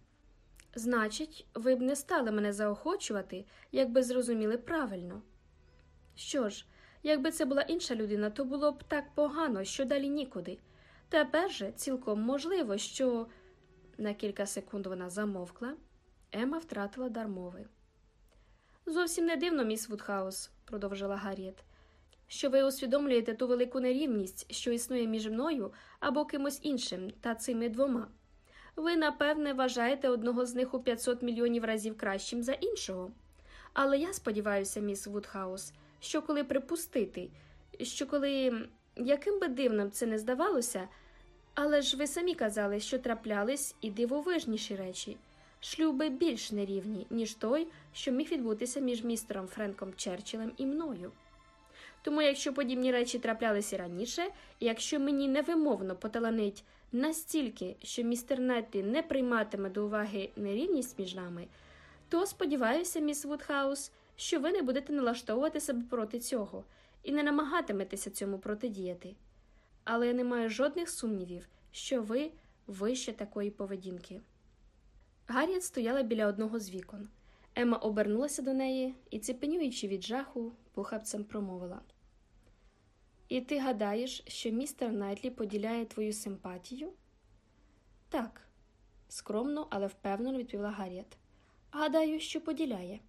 Значить, ви б не стали мене заохочувати, якби зрозуміли правильно. Що ж, якби це була інша людина, то було б так погано, що далі нікуди. Тепер же цілком можливо, що на кілька секунд вона замовкла, Емма втратила дар мови. Зовсім не дивно, міс Вудхаус, продовжила Гарріет, що ви усвідомлюєте ту велику нерівність, що існує між мною або кимось іншим та цими двома. Ви, напевне, вважаєте одного з них у 500 мільйонів разів кращим за іншого. Але я сподіваюся, міс Вудхаус, що коли припустити, що коли яким би дивним це не здавалося, але ж ви самі казали, що траплялись і дивовижніші речі, шлюби більш нерівні, ніж той, що міг відбутися між містером Френком Черчиллем і мною. Тому, якщо подібні речі траплялися раніше, якщо мені невимовно поталанить настільки, що містер Найтлі не прийматиме до уваги нерівність між нами, то сподіваюся, міс Вудхаус, що ви не будете налаштовувати себе проти цього і не намагатиметеся цьому протидіяти. Але я не маю жодних сумнівів, що ви вище такої поведінки. Гарріет стояла біля одного з вікон. Емма обернулася до неї і, ціпеніючи від жаху, похапцем промовила. І ти гадаєш, що містер Найтлі поділяє твою симпатію? Так, скромно, але впевнено відповіла Гарріет. Гадаю, що поділяє.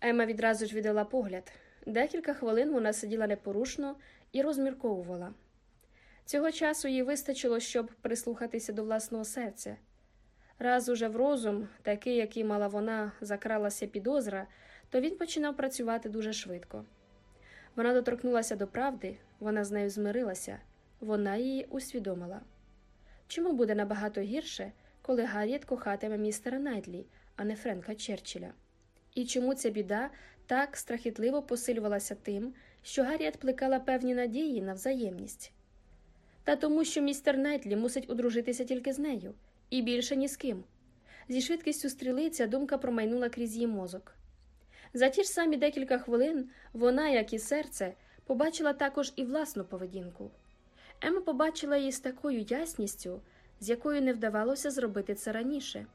Ема відразу ж віддала погляд. Декілька хвилин вона сиділа непорушно і розмірковувала. Цього часу їй вистачило, щоб прислухатися до власного серця. Раз уже в розум, такий, який мала вона, закралася підозра, то він починав працювати дуже швидко. Вона доторкнулася до правди, вона з нею змирилася, вона її усвідомила. Чому буде набагато гірше, коли Гарріет кохатиме містера Найтлі, а не Френка Черчилля? І чому ця біда так страхітливо посилювалася тим, що Гарріет плекала певні надії на взаємність? Та тому, що містер Найтлі мусить одружитися тільки з нею, і більше ні з ким. Зі швидкістю стріли ця думка промайнула крізь її мозок. За ті ж самі декілька хвилин вона, як і серце, побачила також і власну поведінку. Ема побачила її з такою ясністю, з якою не вдавалося зробити це раніше.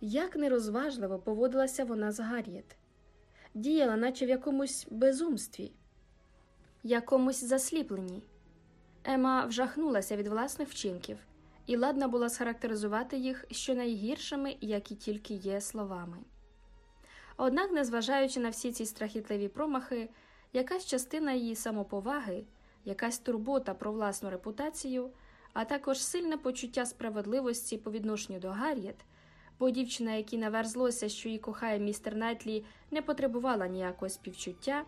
Як нерозважливо поводилася вона з Гарріет. Діяла, наче в якомусь безумстві, якомусь засліпленні. Ема вжахнулася від власних вчинків і ладна була схарактеризувати їх щонайгіршими, які тільки є словами. Однак, незважаючи на всі ці страхітливі промахи, якась частина її самоповаги, якась турбота про власну репутацію, а також сильне почуття справедливості по відношенню до Гарріет, бо дівчина, якій наверзлося, що її кохає містер Найтлі, не потребувала ніякого співчуття,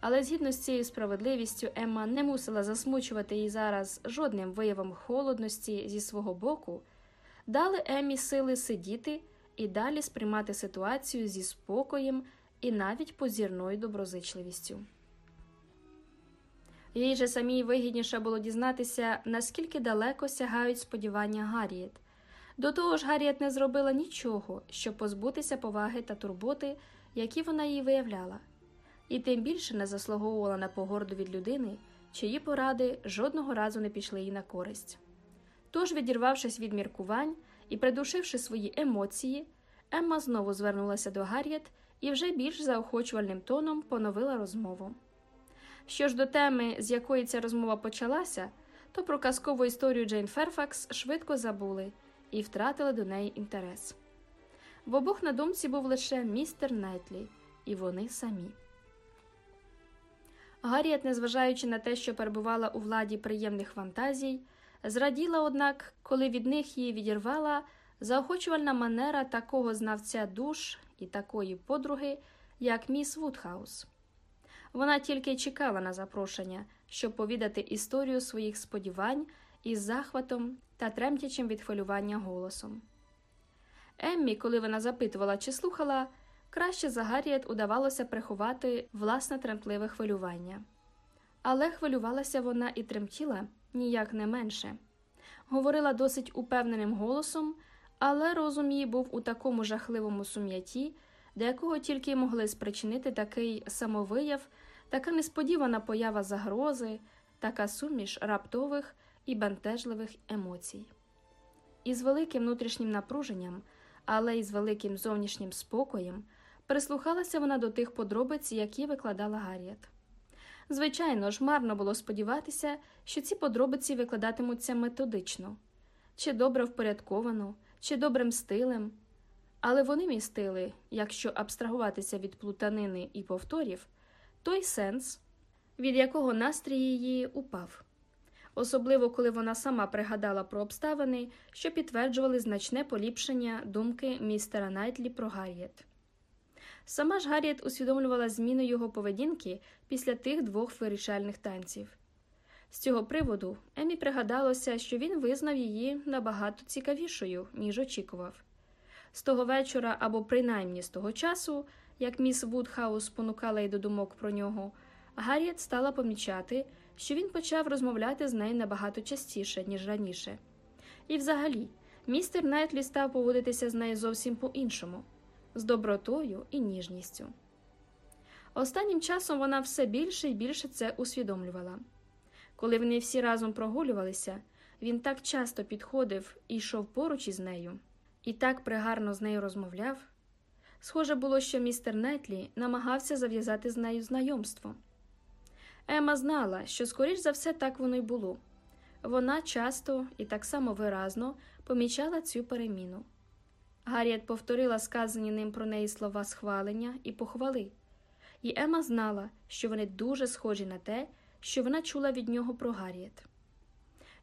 але згідно з цією справедливістю Емма не мусила засмучувати її зараз жодним виявом холодності зі свого боку, дали Еммі сили сидіти і далі сприймати ситуацію зі спокоєм і навіть позірною доброзичливістю. Їй же самій вигідніше було дізнатися, наскільки далеко сягають сподівання Гарріет. До того ж, Гарріет не зробила нічого, щоб позбутися поваги та турботи, які вона їй виявляла, і тим більше не заслуговувала на погорду від людини, чиї поради жодного разу не пішли їй на користь. Тож, відірвавшись від міркувань і придушивши свої емоції, Емма знову звернулася до Гарріет і вже більш заохочувальним тоном поновила розмову. Що ж до теми, з якої ця розмова почалася, то про казкову історію Джейн Ферфакс швидко забули і втратили до неї інтерес. В обох на думці був лише містер Найтлі, і вони самі. Гарріет, незважаючи на те, що перебувала у владі приємних фантазій, зраділа, однак, коли від них її відірвала заохочувальна манера такого знавця душ і такої подруги, як міс Вудхаус. Вона тільки чекала на запрошення, щоб повідати історію своїх сподівань із захватом та тремтячим від хвилювання голосом. Еммі, коли вона запитувала чи слухала, краще за Гарріет удавалося приховати власне тремтливе хвилювання. Але хвилювалася вона і тремтіла ніяк не менше. Говорила досить упевненим голосом, але розум її був у такому жахливому сум'ятті, до якого тільки могли спричинити такий самовияв, така несподівана поява загрози, така суміш раптових і бентежливих емоцій. Із великим внутрішнім напруженням, але й з великим зовнішнім спокоєм прислухалася вона до тих подробиць, які викладала Гарріет. Звичайно ж, марно було сподіватися, що ці подробиці викладатимуться методично, чи добре впорядковано, чи добрим стилем, але вони містили, якщо абстрагуватися від плутанини і повторів, той сенс, від якого настрій її упав особливо коли вона сама пригадала про обставини, що підтверджували значне поліпшення думки містера Найтлі про Гарріет. Сама ж Гарріет усвідомлювала зміну його поведінки після тих двох вирішальних танців. З цього приводу Еммі пригадалося, що він визнав її набагато цікавішою, ніж очікував. З того вечора, або принаймні з того часу, як міс Вудхаус спонукала її до думок про нього, Гарріет стала помічати, що він почав розмовляти з нею набагато частіше, ніж раніше. І, взагалі, містер Найтлі став поводитися з нею зовсім по іншому, з добротою і ніжністю. Останнім часом вона все більше і більше це усвідомлювала. Коли вони всі разом прогулювалися, він так часто підходив і йшов поруч із нею, і так пригарно з нею розмовляв. Схоже було, що містер Найтлі намагався зав'язати з нею знайомство. Ема знала, що, скоріш за все, так воно й було. Вона часто і так само виразно помічала цю переміну. Гарріет повторила сказані ним про неї слова схвалення і похвали, і Ема знала, що вони дуже схожі на те, що вона чула від нього про Гарріет.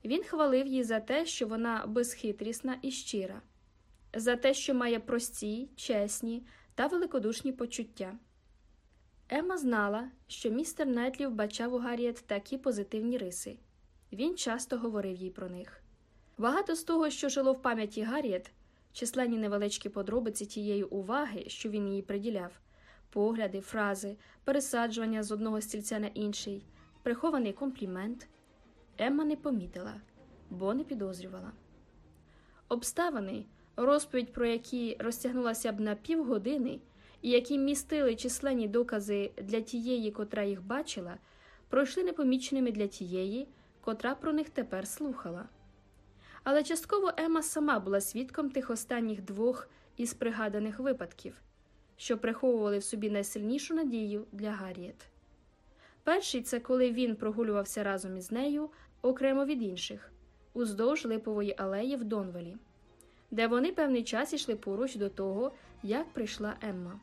Він хвалив її за те, що вона безхитрісна і щира, за те, що має прості, чесні та великодушні почуття. Ема знала, що містер Найтлі вбачав у Гарріет такі позитивні риси. Він часто говорив їй про них. Багато з того, що жило в пам'яті Гарріет, численні невеличкі подробиці тієї уваги, що він їй приділяв, погляди, фрази, пересаджування з одного стільця на інший, прихований комплімент, Емма не помітила, бо не підозрювала. Обставини, розповідь про які розтягнулася б на півгодини і які містили численні докази для тієї, котра їх бачила, пройшли непоміченими для тієї, котра про них тепер слухала. Але частково Ема сама була свідком тих останніх двох із пригаданих випадків, що приховували в собі найсильнішу надію для Гарріет. Перший це коли він прогулювався разом із нею окремо від інших, уздовж липової алеї в Донвелі, де вони певний час йшли поруч до того, як прийшла Емма.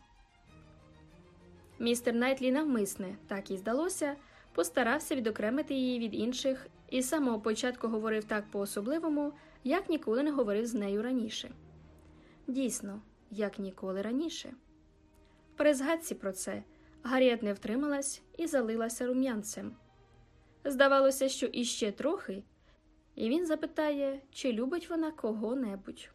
Містер Найтлі навмисне, так і здалося, постарався відокремити її від інших і з самого початку говорив так по особливому, як ніколи не говорив з нею раніше. Дійсно, як ніколи раніше. При згадці про це Гарріет не втрималась і залилася рум'янцем. Здавалося, що іще трохи, і він запитає, чи любить вона кого-небудь.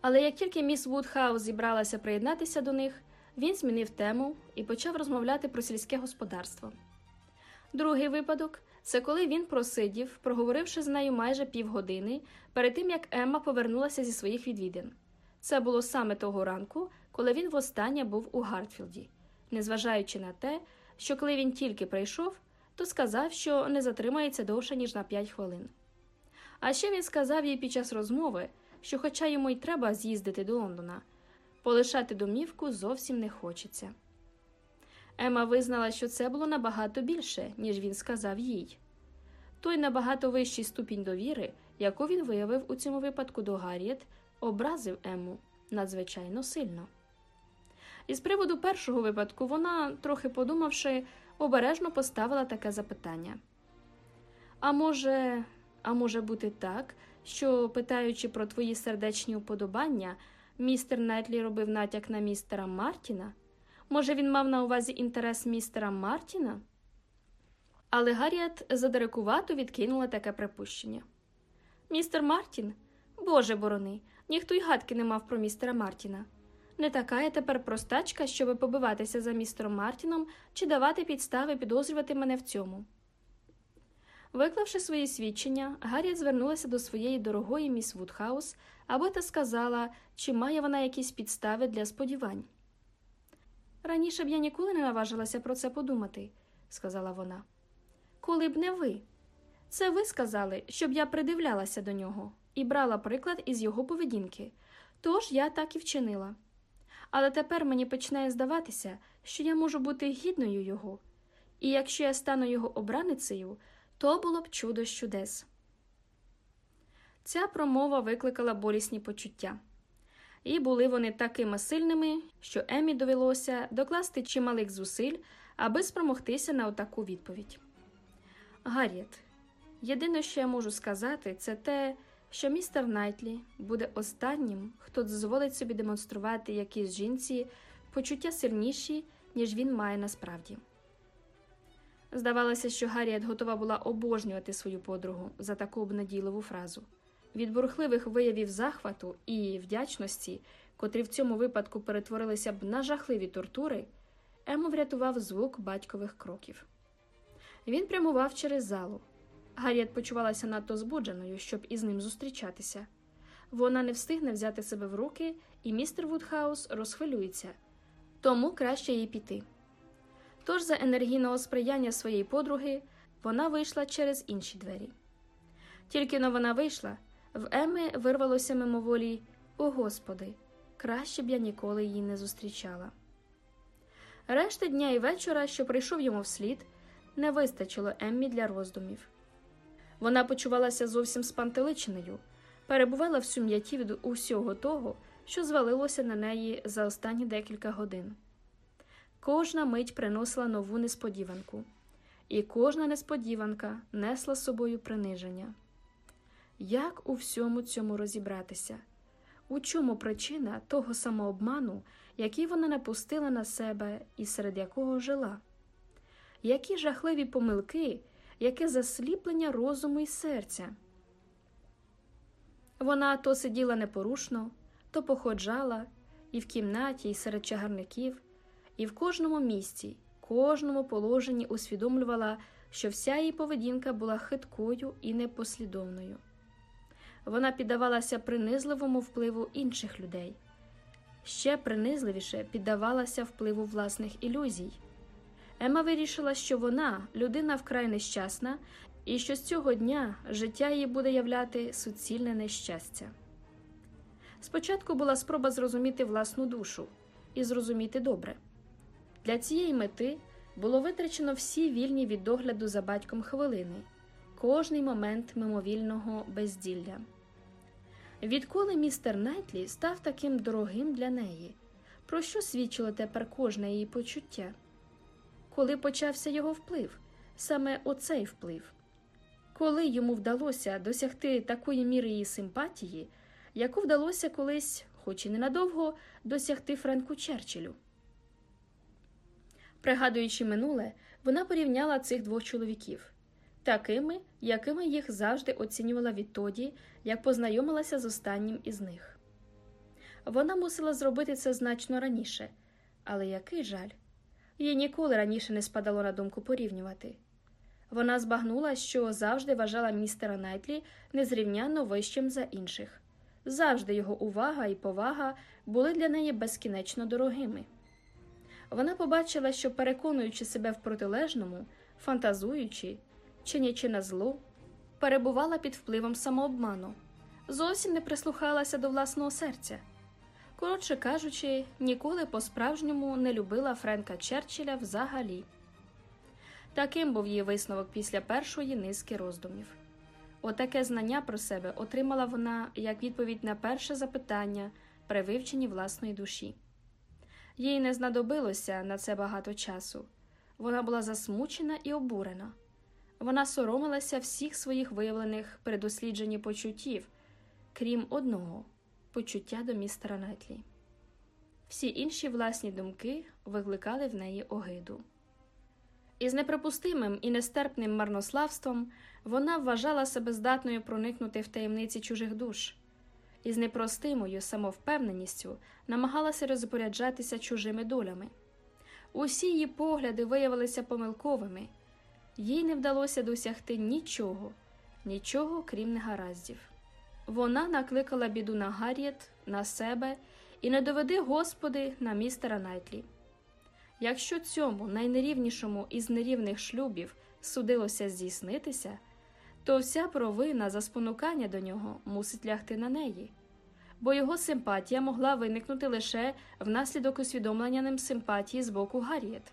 Але як тільки міс Вудхаус зібралася приєднатися до них, він змінив тему і почав розмовляти про сільське господарство. Другий випадок це коли він просидів, проговоривши з нею майже півгодини перед тим як Емма повернулася зі своїх відвідин. Це було саме того ранку, коли він востаннє був у Гартфілді, незважаючи на те, що коли він тільки прийшов, то сказав, що не затримається довше, ніж на п'ять хвилин. А ще він сказав їй під час розмови, що, хоча йому й треба з'їздити до Лондона, полишати домівку зовсім не хочеться. Ема визнала, що це було набагато більше, ніж він сказав їй. Той набагато вищий ступінь довіри, яку він виявив у цьому випадку до Гарріет, образив Ему надзвичайно сильно. Із приводу першого випадку вона, трохи подумавши, обережно поставила таке запитання. А може, а може бути так, що, питаючи про твої сердечні уподобання, містер Нетлі робив натяк на містера Мартіна? Може, він мав на увазі інтерес містера Мартіна? Але Гарріет задирикувато відкинула таке припущення. Містер Мартін? Боже борони, ніхто й гадки не мав про містера Мартіна. Не така я тепер простачка, щоби побиватися за містером Мартіном чи давати підстави підозрювати мене в цьому. Виклавши свої свідчення, Гарріет звернулася до своєї дорогої міс Вудхаус, аби та сказала, чи має вона якісь підстави для сподівань. Раніше б я ніколи не наважилася про це подумати, сказала вона. Коли б не ви. Це ви сказали, щоб я придивлялася до нього і брала приклад із його поведінки, тож я так і вчинила. Але тепер мені починає здаватися, що я можу бути гідною його, і якщо я стану його обраницею, то було б чудо з чудес. Ця промова викликала болісні почуття, і були вони такими сильними, що Емі довелося докласти чималих зусиль, аби спромогтися на отаку відповідь. Гарріет, єдине, що я можу сказати, це те, що містер Найтлі буде останнім, хто дозволить собі демонструвати якійсь жінці почуття сильніші, ніж він має насправді. Здавалося, що Гарріет готова була обожнювати свою подругу за таку обнадійливу фразу. Від бурхливих виявів захвату і вдячності, котрі в цьому випадку перетворилися б на жахливі тортури, Ему врятував звук батькових кроків. Він прямував через залу. Гарріет почувалася надто збудженою, щоб із ним зустрічатися. Вона не встигне взяти себе в руки, і містер Вудхаус розхвилюється, тому краще їй піти. Тож за енергійного сприяння своєї подруги вона вийшла через інші двері. Тільки но вона вийшла, в Еми вирвалося мимоволі О Господи, краще б я ніколи її не зустрічала. Решти дня і вечора, що прийшов йому вслід, не вистачило Еммі для роздумів. Вона почувалася зовсім спантеличеною, перебувала в сум'яті від усього того, що звалилося на неї за останні декілька годин. Кожна мить приносила нову несподіванку, і кожна несподіванка несла з собою приниження. Як у всьому цьому розібратися? У чому причина того самообману, який вона напустила на себе і серед якого жила? Які жахливі помилки, яке засліплення розуму і серця? Вона то сиділа непорушно, то походжала і в кімнаті, і серед чагарників, і в кожному місці, кожному положенні усвідомлювала, що вся її поведінка була хиткою і непослідовною. Вона піддавалася принизливому впливу інших людей, ще принизливіше піддавалася впливу власних ілюзій. Ема вирішила, що вона людина вкрай нещасна, і що з цього дня життя її буде являти суцільне нещастя. Спочатку була спроба зрозуміти власну душу і зрозуміти добре. Для цієї мети було витрачено всі вільні від догляду за батьком хвилини, кожний момент мимовільного безділля. Відколи містер Найтлі став таким дорогим для неї, про що свідчило тепер кожне її почуття? Коли почався його вплив, саме оцей вплив, коли йому вдалося досягти такої міри її симпатії, яку вдалося колись, хоч і ненадовго, досягти Френку Черчиллю. Пригадуючи минуле, вона порівняла цих двох чоловіків такими, якими їх завжди оцінювала відтоді, як познайомилася з останнім із них. Вона мусила зробити це значно раніше, але який жаль, їй ніколи раніше не спадало на думку порівнювати. Вона збагнула, що завжди вважала містера Найтлі незрівнянно вищим за інших. Завжди його увага і повага були для неї безкінечно дорогими. Вона побачила, що, переконуючи себе в протилежному, фантазуючи, чинячи на зло, перебувала під впливом самообману, зовсім не прислухалася до власного серця. Коротше кажучи, ніколи по-справжньому не любила Френка Черчилля взагалі. Таким був її висновок після першої низки роздумів. Отаке знання про себе отримала вона як відповідь на перше запитання при вивченні власної душі. Їй не знадобилося на це багато часу. Вона була засмучена і обурена. Вона соромилася всіх своїх виявлених при почуттів, крім одного почуття до містера Нетлі. Всі інші власні думки викликали в неї огиду. Із неприпустимим і нестерпним марнославством вона вважала себе здатною проникнути в таємниці чужих душ, і з непростимою самовпевненістю намагалася розпоряджатися чужими долями. Усі її погляди виявилися помилковими, їй не вдалося досягти нічого, нічого крім негараздів. Вона накликала біду на Гарріет, на себе і не доведи Господи на містера Найтлі. Якщо цьому найнерівнішому із нерівних шлюбів судилося здійснитися, то вся провина за спонукання до нього мусить лягти на неї, бо його симпатія могла виникнути лише внаслідок усвідомлення ним симпатії з боку Гарріет.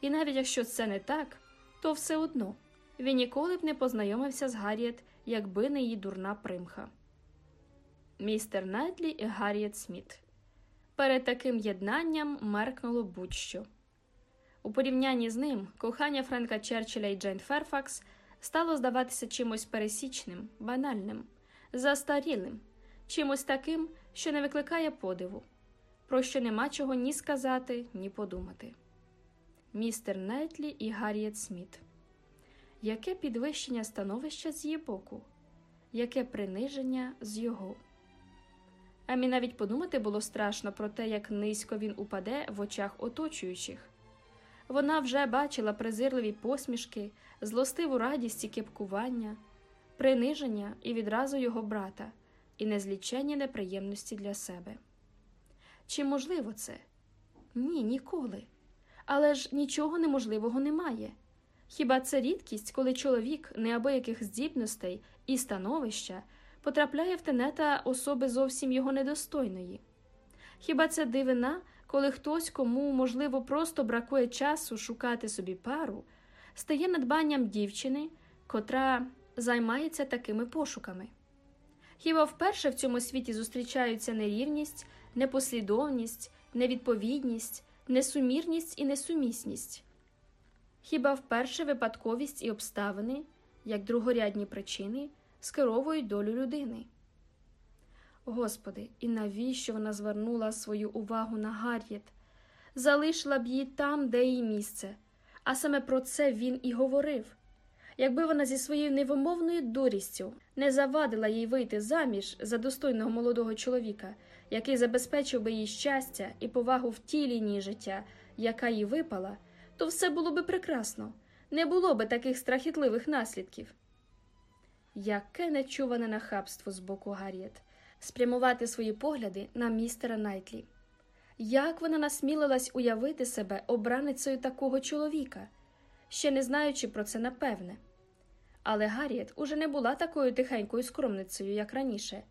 І навіть якщо це не так, то все одно він ніколи б не познайомився з Гарріет, якби не її дурна примха. Містер Найтлі і Гарріет Сміт Перед таким єднанням меркнуло будь-що. У порівнянні з ним кохання Френка Черчилля і Джейн Ферфакс стало здаватися чимось пересічним, банальним, застарілим, чимось таким, що не викликає подиву, про що нема чого ні сказати, ні подумати. Містер Найтлі і Гарріет Сміт. Яке підвищення становища з її боку, яке приниження з його. Емі навіть подумати було страшно про те, як низько він упаде в очах оточуючих. Вона вже бачила презирливі посмішки, злостиву радість і кепкування, приниження і відразу його брата, і незліченні неприємності для себе. Чи можливо це? Ні, ніколи. Але ж нічого неможливого немає. Хіба це рідкість, коли чоловік неабияких здібностей і становища потрапляє в тенета особи зовсім його недостойної. Хіба це дивина, коли хтось, кому, можливо, просто бракує часу шукати собі пару, стає надбанням дівчини, котра займається такими пошуками? Хіба вперше в цьому світі зустрічаються нерівність, непослідовність, невідповідність, несумірність і несумісність? Хіба вперше випадковість і обставини, як другорядні причини, скеровують долю людини. Господи, і навіщо вона звернула свою увагу на Гарріет? залишила б її там, де її місце, а саме про це він і говорив. Якби вона зі своєю невимовною дурістю не завадила їй вийти заміж за достойного молодого чоловіка, який забезпечив би їй щастя і повагу в тій лінії життя, яка їй випала, то все було би прекрасно, не було би таких страхітливих наслідків. Яке нечуване нахабство з боку Гарріет спрямувати свої погляди на містера Найтлі. Як вона насмілилась уявити себе обраницею такого чоловіка, ще не знаючи про це напевне. Але Гарріет уже не була такою тихенькою скромницею, як раніше.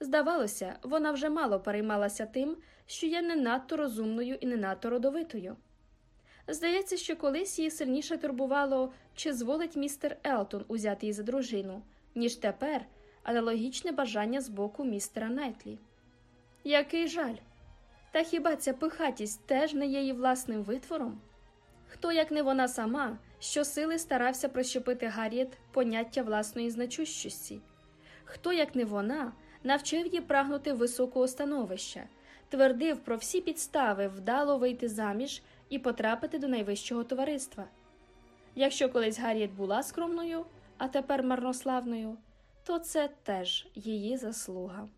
Здавалося, вона вже мало переймалася тим, що є не надто розумною і не надто родовитою. Здається, що колись її сильніше турбувало, чи зволить містер Елтон узяти її за дружину, ніж тепер аналогічне бажання з боку містера Найтлі. Який жаль! Та хіба ця пихатість теж не є її власним витвором? Хто, як не вона сама, щосили старався прощепити Гарріет поняття власної значущості? Хто, як не вона, навчив її прагнути високого становища, твердив про всі підстави вдало вийти заміж і потрапити до найвищого товариства. Якщо колись Гарріет була скромною, а тепер марнославною, то це теж її заслуга.